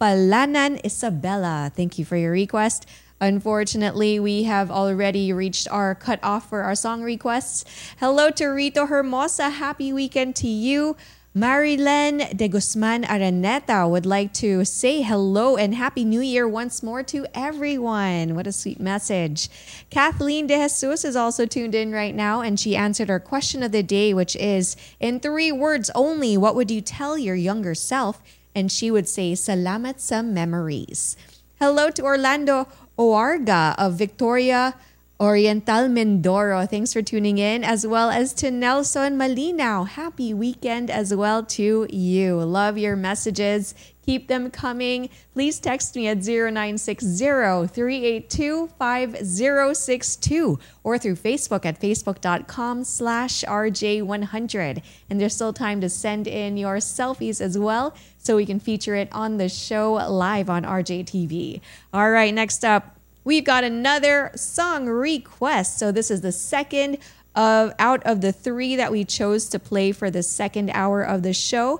Palanan Isabela. Thank you for your request. Unfortunately, we have already reached our cutoff for our song requests. Hello to Rito Hermosa. Happy weekend to you. Marilen de Guzman Araneta would like to say hello and happy new year once more to everyone. What a sweet message. Kathleen de Jesus is also tuned in right now and she answered our question of the day, which is in three words only, what would you tell your younger self? And she would say, Salamat sa memories. Hello to Orlando Oarga of Victoria Oriental Mindoro. Thanks for tuning in, as well as to Nelson Malinaw. Happy weekend as well to you. Love your messages. Keep them coming. Please text me at 0960-382-5062 or through Facebook at facebook.com slash RJ100. And there's still time to send in your selfies as well so we can feature it on the show live on RJTV. All right, next up, we've got another song request. So this is the second of out of the three that we chose to play for the second hour of the show.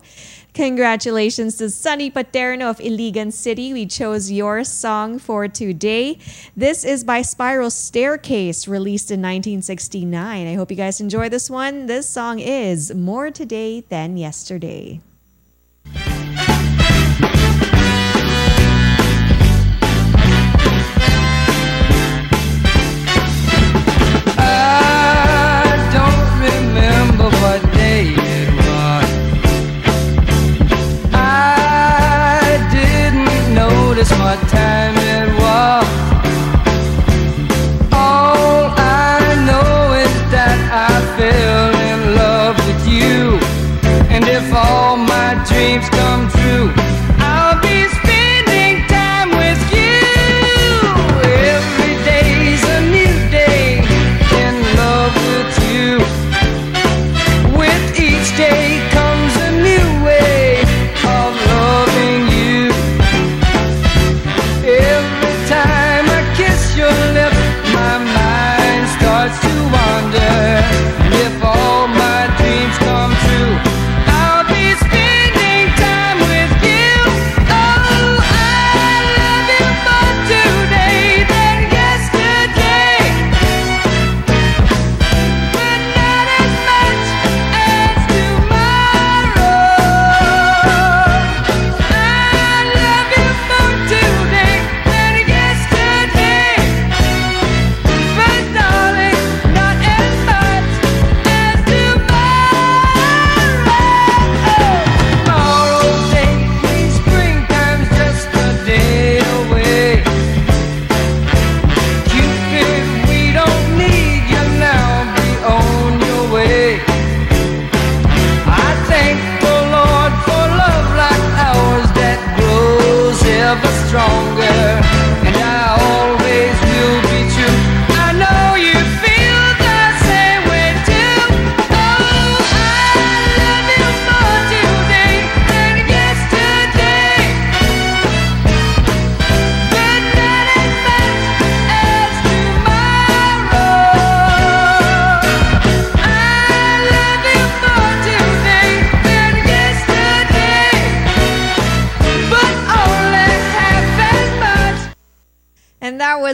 Congratulations to Sunny Paterno of Iligan City. We chose your song for today. This is by Spiral Staircase, released in 1969. I hope you guys enjoy this one. This song is More Today Than Yesterday. Notice what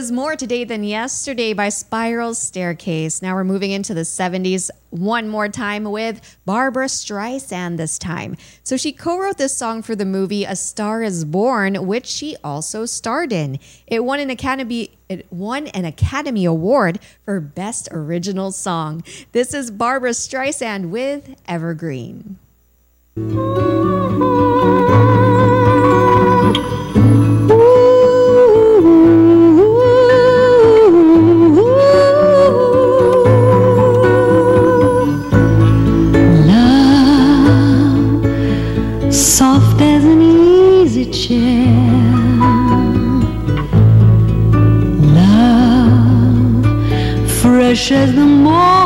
was More Today Than Yesterday by Spiral Starecase. Now we're moving into the 70s one more time with Barbara Streisand this time. So she co wrote this song for the movie A Star is Born, which she also starred in. It won an Academy. It won an Academy Award for Best Original Song. This is Barbara Streisand with Evergreen. Chair. Love, fresh as the morning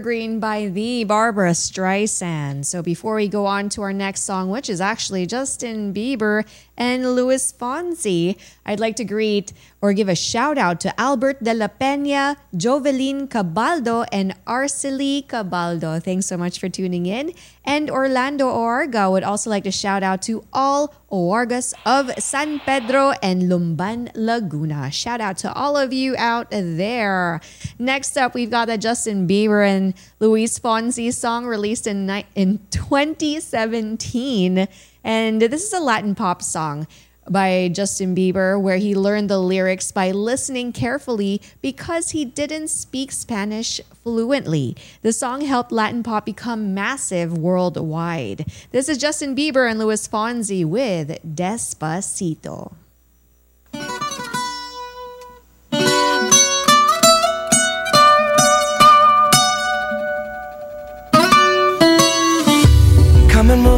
Evergreen by the Barbara Streisand. So before we go on to our next song, which is actually Justin Bieber and Luis Fonsi, I'd like to greet or give a shout out to Albert de la Peña, Jovelyn Cabaldo, and Arcely Cabaldo. Thanks so much for tuning in. And Orlando Oarga would also like to shout out to all Oargas of San Pedro and Lumban, Laguna. Shout out to all of you out there. Next up, we've got the Justin Bieber and Luis Fonsi song released in, ni- in 2017. And this is a Latin pop song by Justin Bieber, where he learned the lyrics by listening carefully because he didn't speak Spanish fluently. The song helped Latin pop become massive worldwide. This is Justin Bieber and Luis Fonsi with Despacito.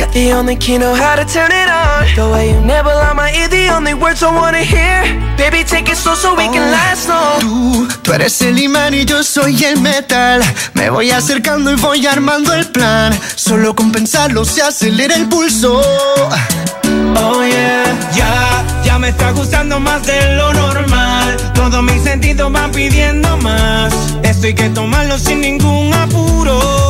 Got the only key, know how to turn it on. The way you never lie my ear, the only words I wanna hear. Baby, take it slow so we can last long. Tú, tú eres el imán y yo soy el metal. Me voy acercando y voy armando el plan. Solo con pensarlo se acelera el pulso. Oh yeah, ya, ya me está gustando más de lo normal. Todos mis sentidos van pidiendo más. Esto hay que tomarlo sin ningún apuro.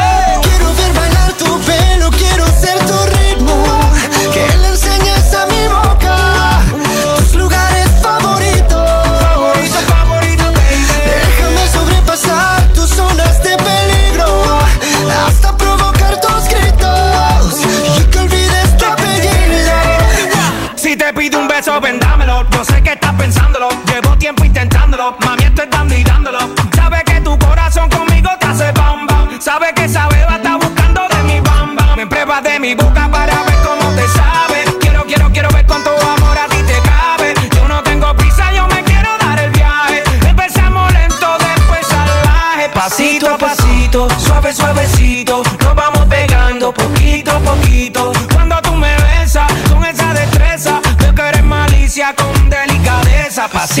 suave, suavecito. Nos vamos pegando poquito a poquito. Cuando tú me besas con esa destreza, veo que eres malicia con delicadeza. Pasito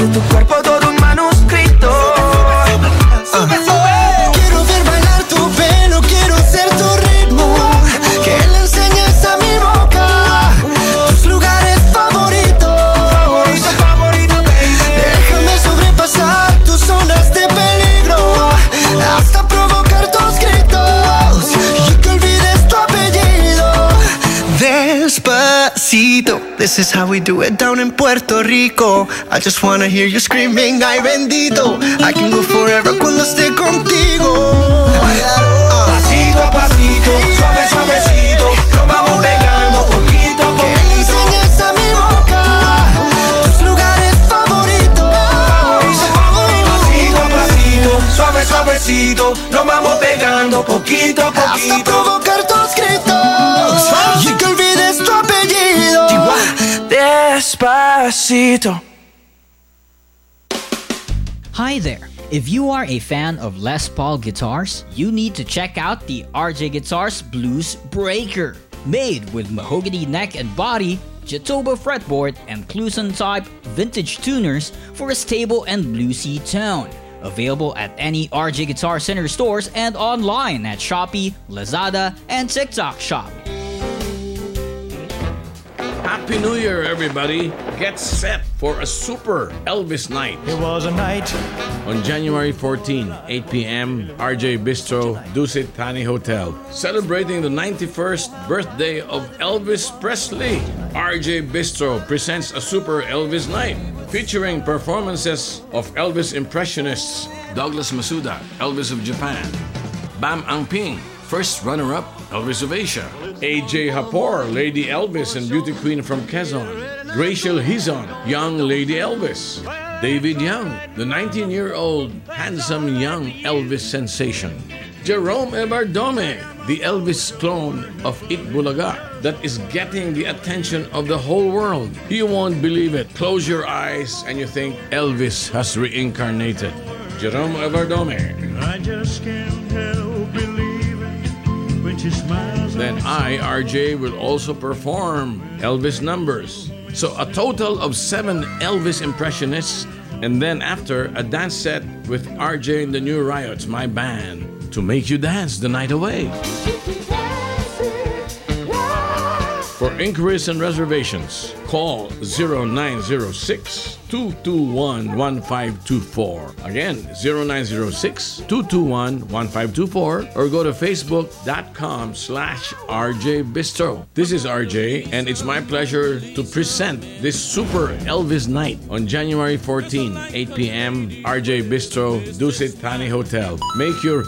de tu cuerpo todo un manuscrito. Quiero this is how we do it down in Puerto Rico. I just wanna hear you screaming, ay bendito. I can go forever cuando esté contigo. Pasito a pasito, suave, suavecito. Nos vamos pegando poquito a Que poquito. enseñes a mi boca tus lugares favoritos. Pasito a pasito, suave, suavecito. Nos vamos pegando poquito a Hasta poquito. provocar tus Despacito. Hi there. If you are a fan of Les Paul guitars, you need to check out the RJ Guitars Blues Breaker. Made with mahogany neck and body, Jatoba fretboard, and Kluson type vintage tuners for a stable and bluesy tone. Available at any RJ Guitar Center stores and online at Shopee, Lazada, and TikTok Shop. Happy New Year, everybody. Get set for a super Elvis night. It was a night On January 14, 8 p.m., RJ Bistro, Dusit Thani Hotel. Celebrating the 91st birthday of Elvis Presley. RJ Bistro presents a super Elvis night featuring performances of Elvis impressionists Douglas Masuda, Elvis of Japan, Bam Angping, first runner-up Elvis of Asia, AJ Hapor, Lady Elvis and Beauty Queen from Quezon, Gracial Hizon, Young Lady Elvis, David Young, the 19-year-old handsome young Elvis sensation, Jerome Ebardome, the Elvis clone of Eat Bulaga that is getting the attention of the whole world. You won't believe it. Close your eyes and you think Elvis has reincarnated. Jerome Ebardome. I just can't help Then I, RJ, will also perform Elvis numbers. So a total of seven Elvis impressionists, and then after a dance set with RJ and the New Riots, my band, to make you dance the night away. For inquiries and reservations, call 0906 221 1524. Again, 0906 221 1524 or go to facebook.com slash RJ Bistro. This is RJ and it's my pleasure to present this Super Elvis Night on January 14, 8 p.m. RJ Bistro, Dusit Thani Hotel. Make your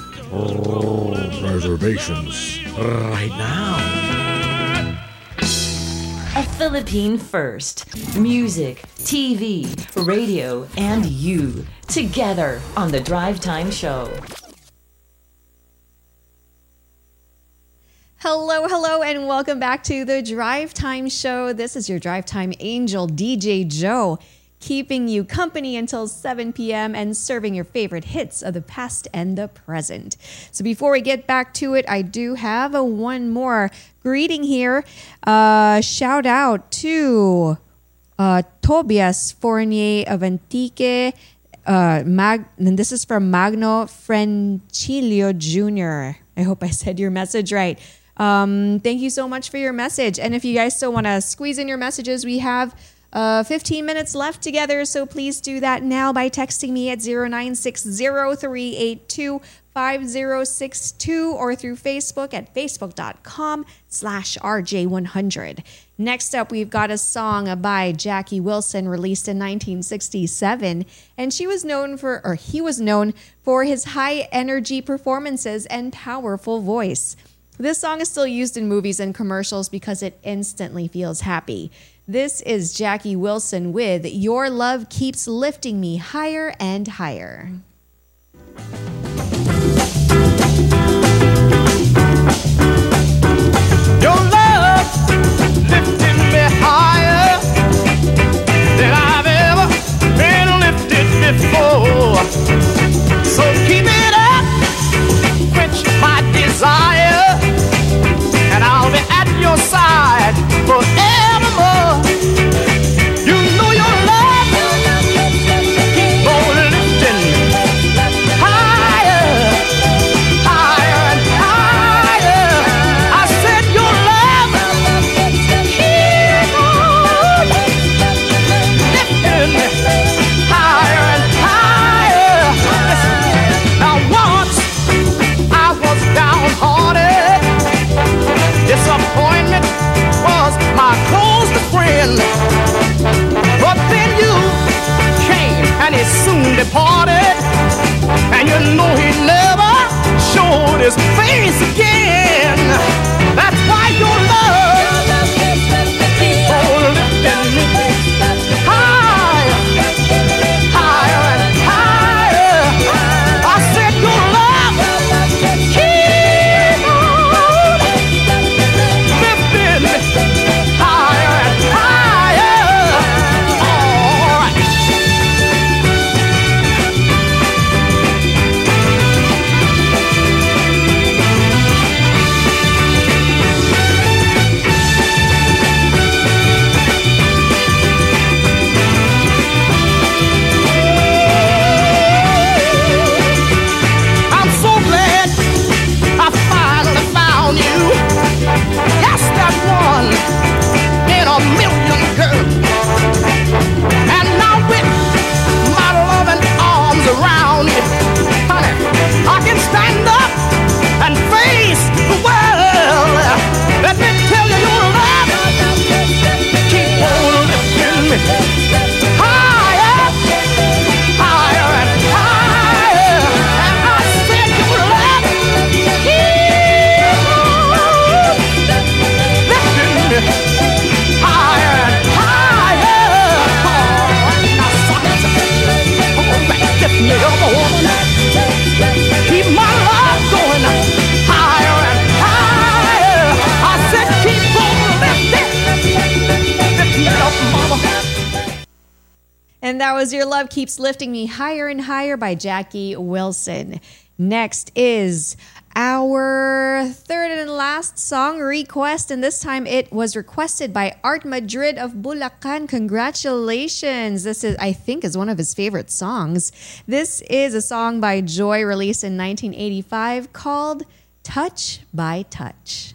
reservations right now. A Philippine first. Music, TV, radio, and you. Together on The Drive Time Show. Hello, hello, and welcome back to the Drive Time Show. This is your Drive Time angel, DJ Joe, keeping you company until 7 p.m. and serving your favorite hits of the past and the present. So before we get back to it, I do have a one more greeting here. Uh, shout out to uh, Tobias Fournier of Antique. Uh, Mag- and this is from Magno Francilio Jr. I hope I said your message right. Um, thank you so much for your message. And if you guys still want to squeeze in your messages, we have uh, 15 minutes left together. So please do that now by texting me at 0960 5062 or through Facebook at facebook.com slash RJ100. Next up, we've got a song by Jackie Wilson released in 1967. And she was known for, or he was known for his high energy performances and powerful voice. This song is still used in movies and commercials because it instantly feels happy. This is Jackie Wilson with Your Love Keeps Lifting Me Higher and Higher. Your love lifted me higher than I've ever been lifted before. So keep it up, quench my desire, and I'll be at your side forevermore. Soon and you know he never showed his Keeps Lifting Me Higher and Higher by Jackie Wilson. Next is our third and last song request, and this time it was requested by Art Madrid of Bulacan. Congratulations! This is, I think, is one of his favorite songs. This is a song by Joy, released in 1985, called "Touch by Touch."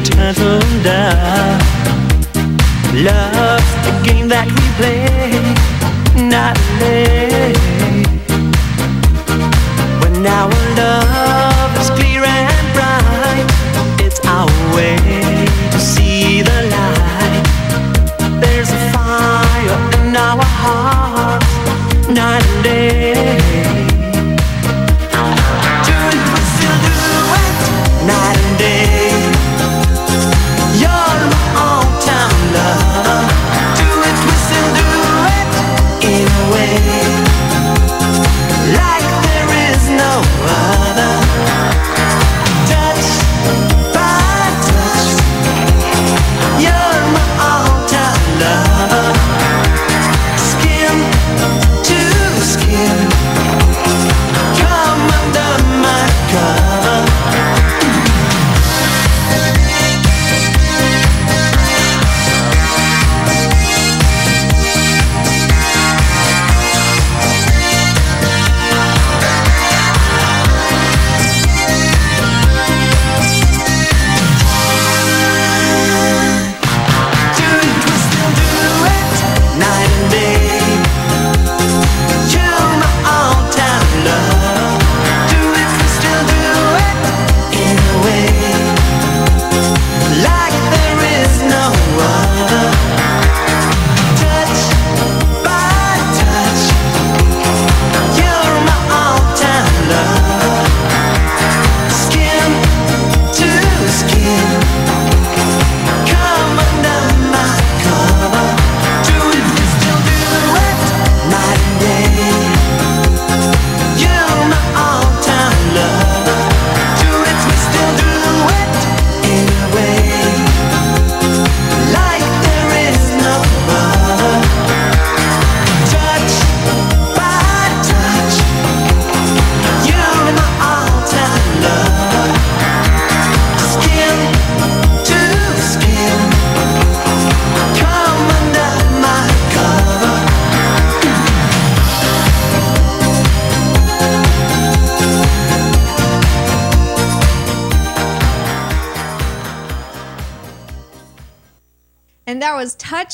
turns under. Love's the game that we play, not live. fade away.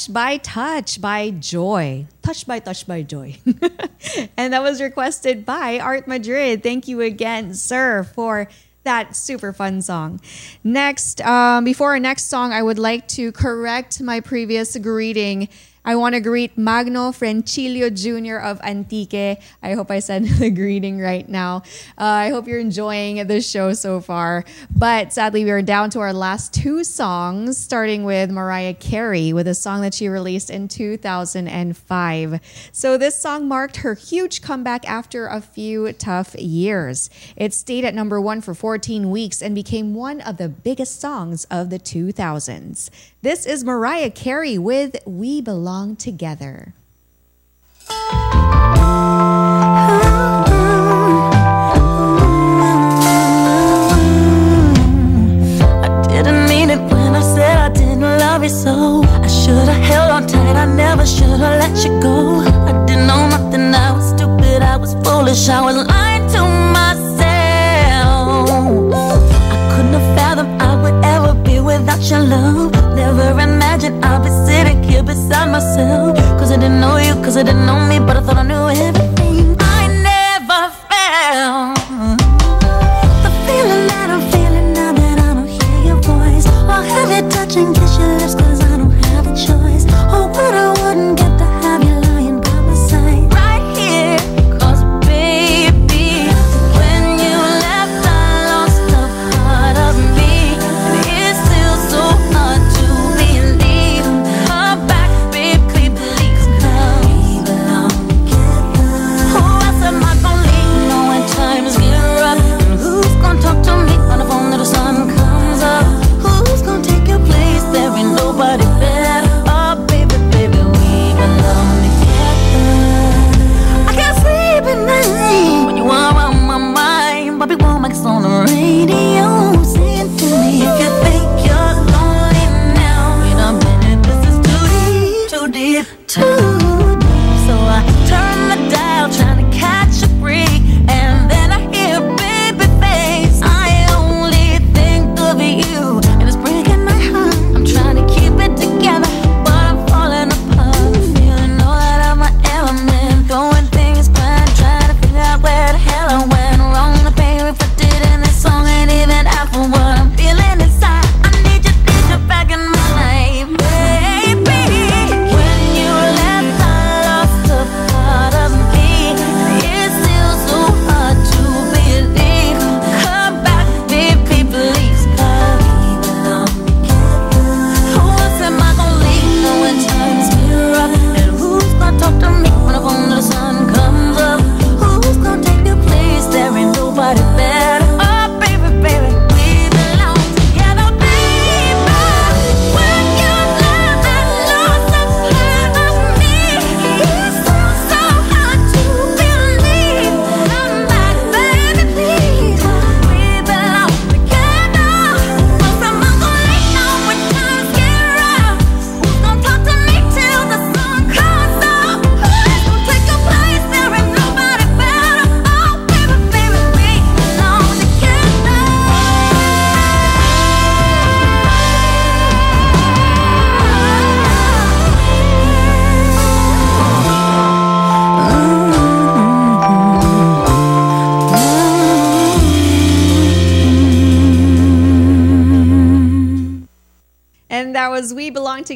touched by touch by joy. Touched by touch by joy. and that was requested by Art Madrid. Thank you again, sir, for that super fun song. Next, um, before our next song, I would like to correct my previous greeting want to greet Magno Francilio Jr. of Antique. I hope I said the greeting right now. Uh, I hope you're enjoying the show so far. But sadly, we are down to our last two songs, starting with Mariah Carey with a song that she released in 2005. So this song marked her huge comeback after a few tough years. It stayed at number one for 14 weeks and became one of the biggest songs of the 2000s. This is Mariah Carey with We Belong Together. I Didn't mean it when I said I didn't love you so. I should've held on tight, I never should've let you go. I didn't know nothing, I was stupid, I was foolish, I was lying to myself. I couldn't have fathomed I would ever be without your love. Never imagined I'd be sitting beside myself. Cause I didn't know you, cause I didn't know me, but I thought I knew everything. I never felt the feeling that I'm feeling now that I don't hear your voice. Or have you touch and kiss your lips cause I don't have a choice. Or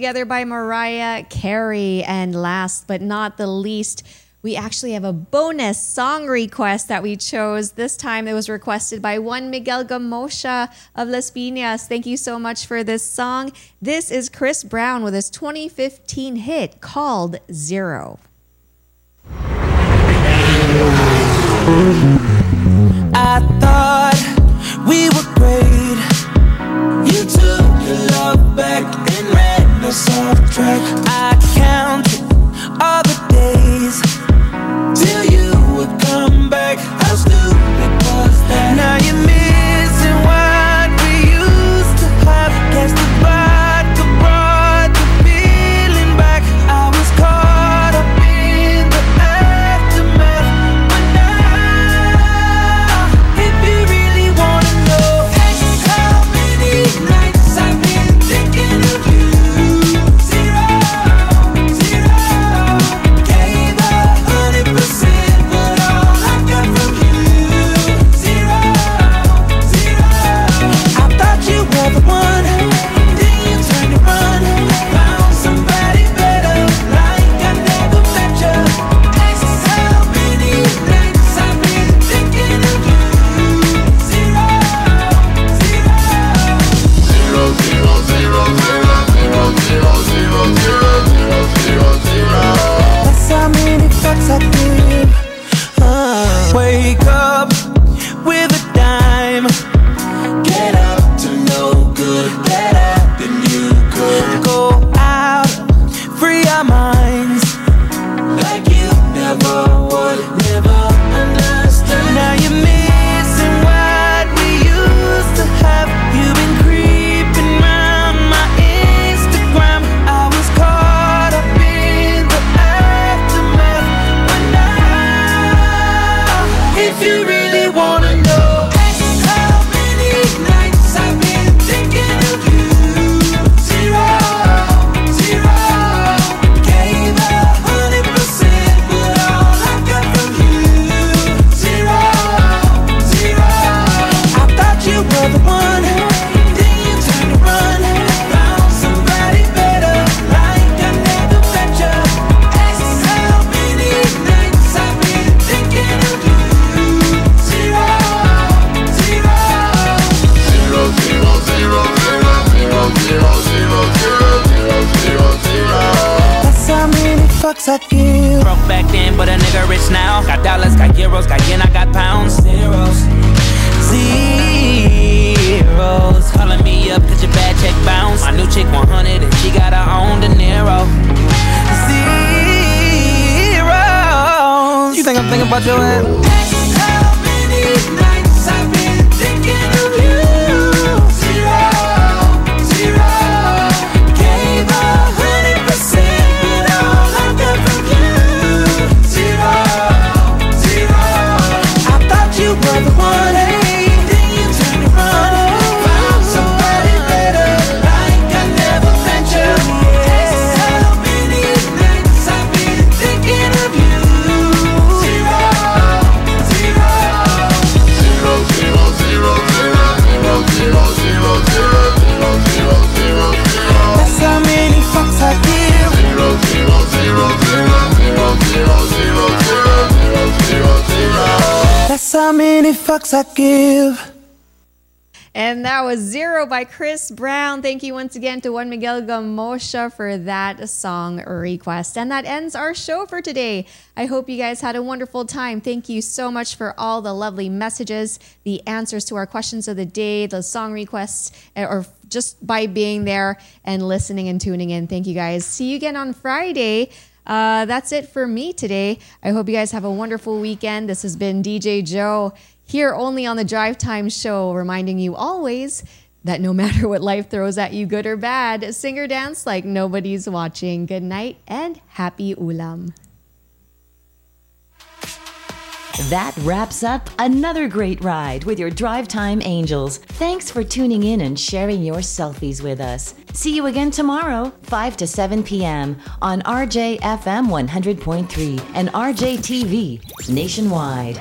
Together by Mariah Carey. And last but not the least, we actually have a bonus song request that we chose. This time it was requested by one Miguel Gamosha of Las Piñas. Thank you so much for this song. This is Chris Brown with his 2015 hit called Zero. I thought we were great. You took your love back and ran us off track. I counted all the days till you would come back. How stupid was that? Now you're missing fucks I give. And that was Zero by Chris Brown. Thank you once again to Juan Miguel Gamosha for that song request. And that ends our show for today. I hope you guys had a wonderful time. Thank you so much for all the lovely messages, the answers to our questions of the day, the song requests, eh, or just by being there and listening and tuning in. Thank you guys. See you again on Friday. Uh, that's it for me today. I hope you guys have a wonderful weekend. This has been DJ Joe here only on the Drive Time Show, reminding you always that no matter what life throws at you, good or bad, sing or dance like nobody's watching. Good night and happy ulam. That wraps up another great ride with your Drive Time Angels. Thanks for tuning in and sharing your selfies with us. See you again tomorrow, 5 to 7 p.m. on RJ FM 100.3 and RJ TV nationwide.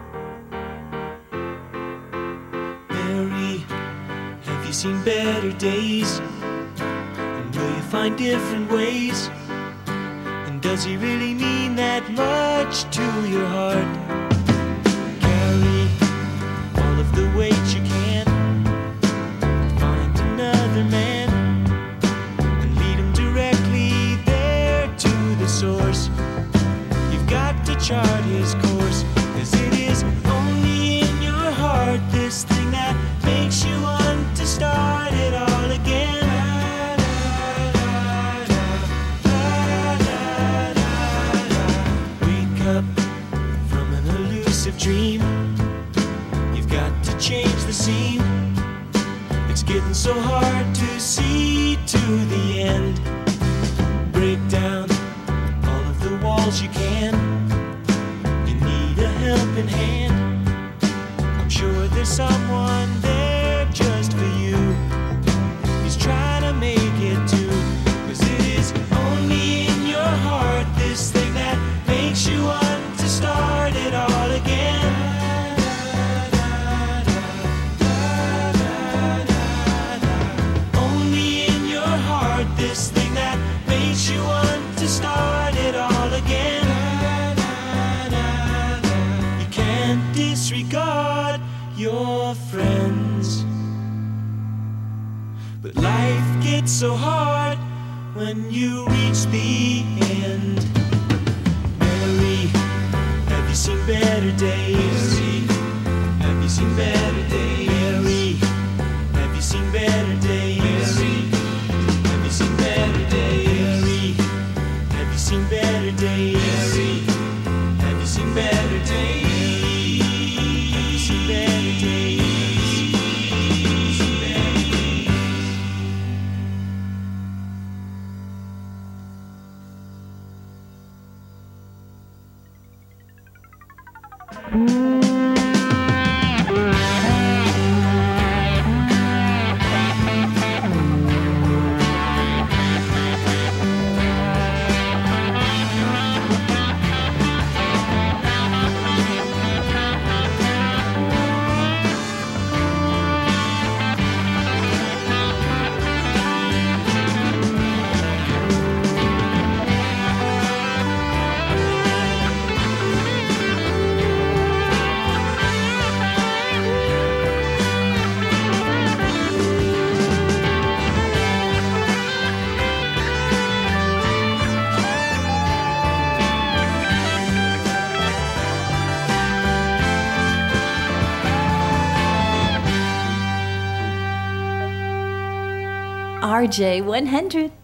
You seen better days? And will you find different ways? And does he really mean that much to your heart? Carry all of the weight you can. RJ100.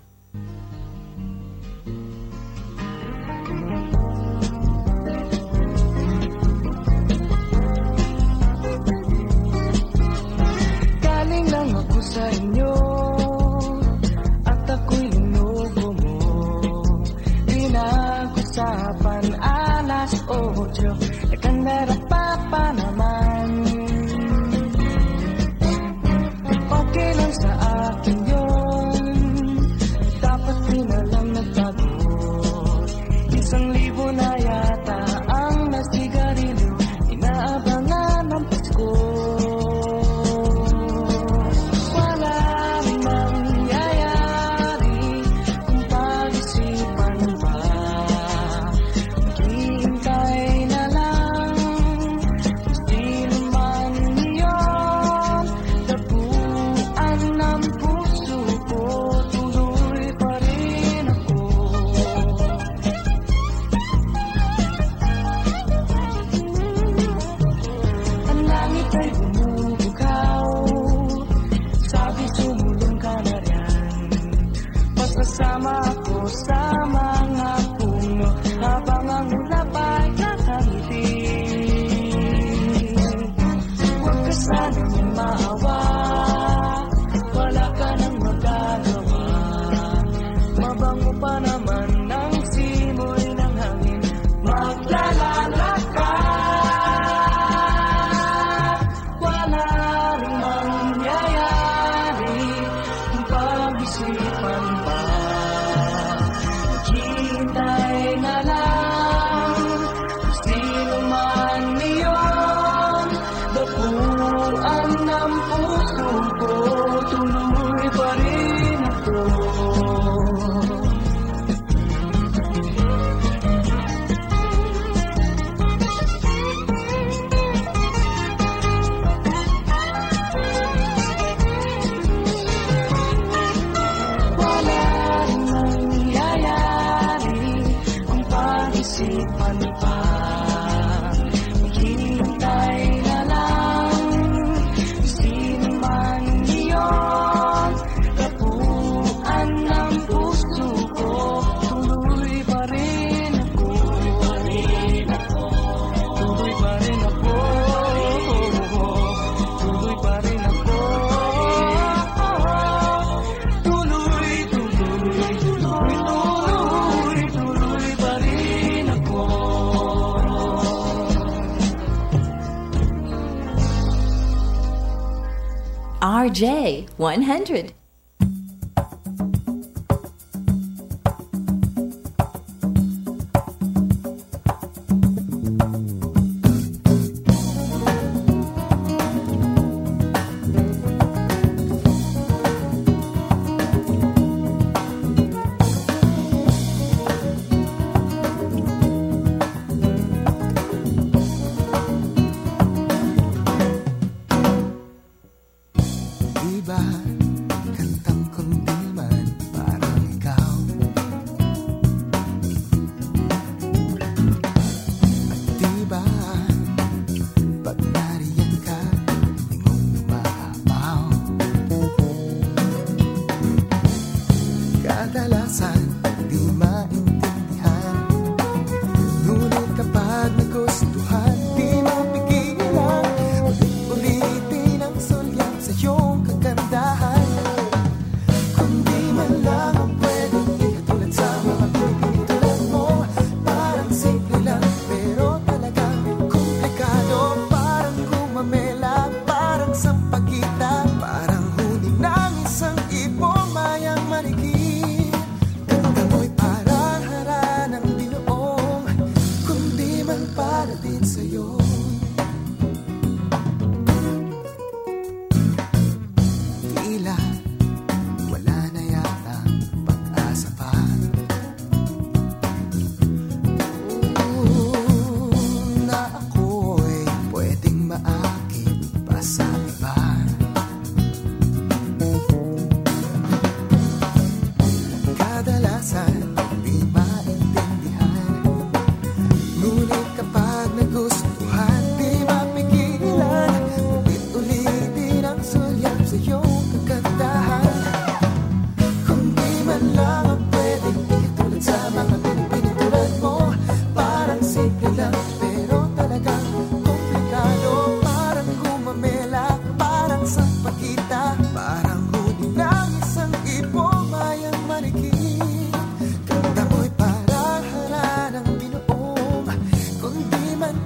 J one hundred.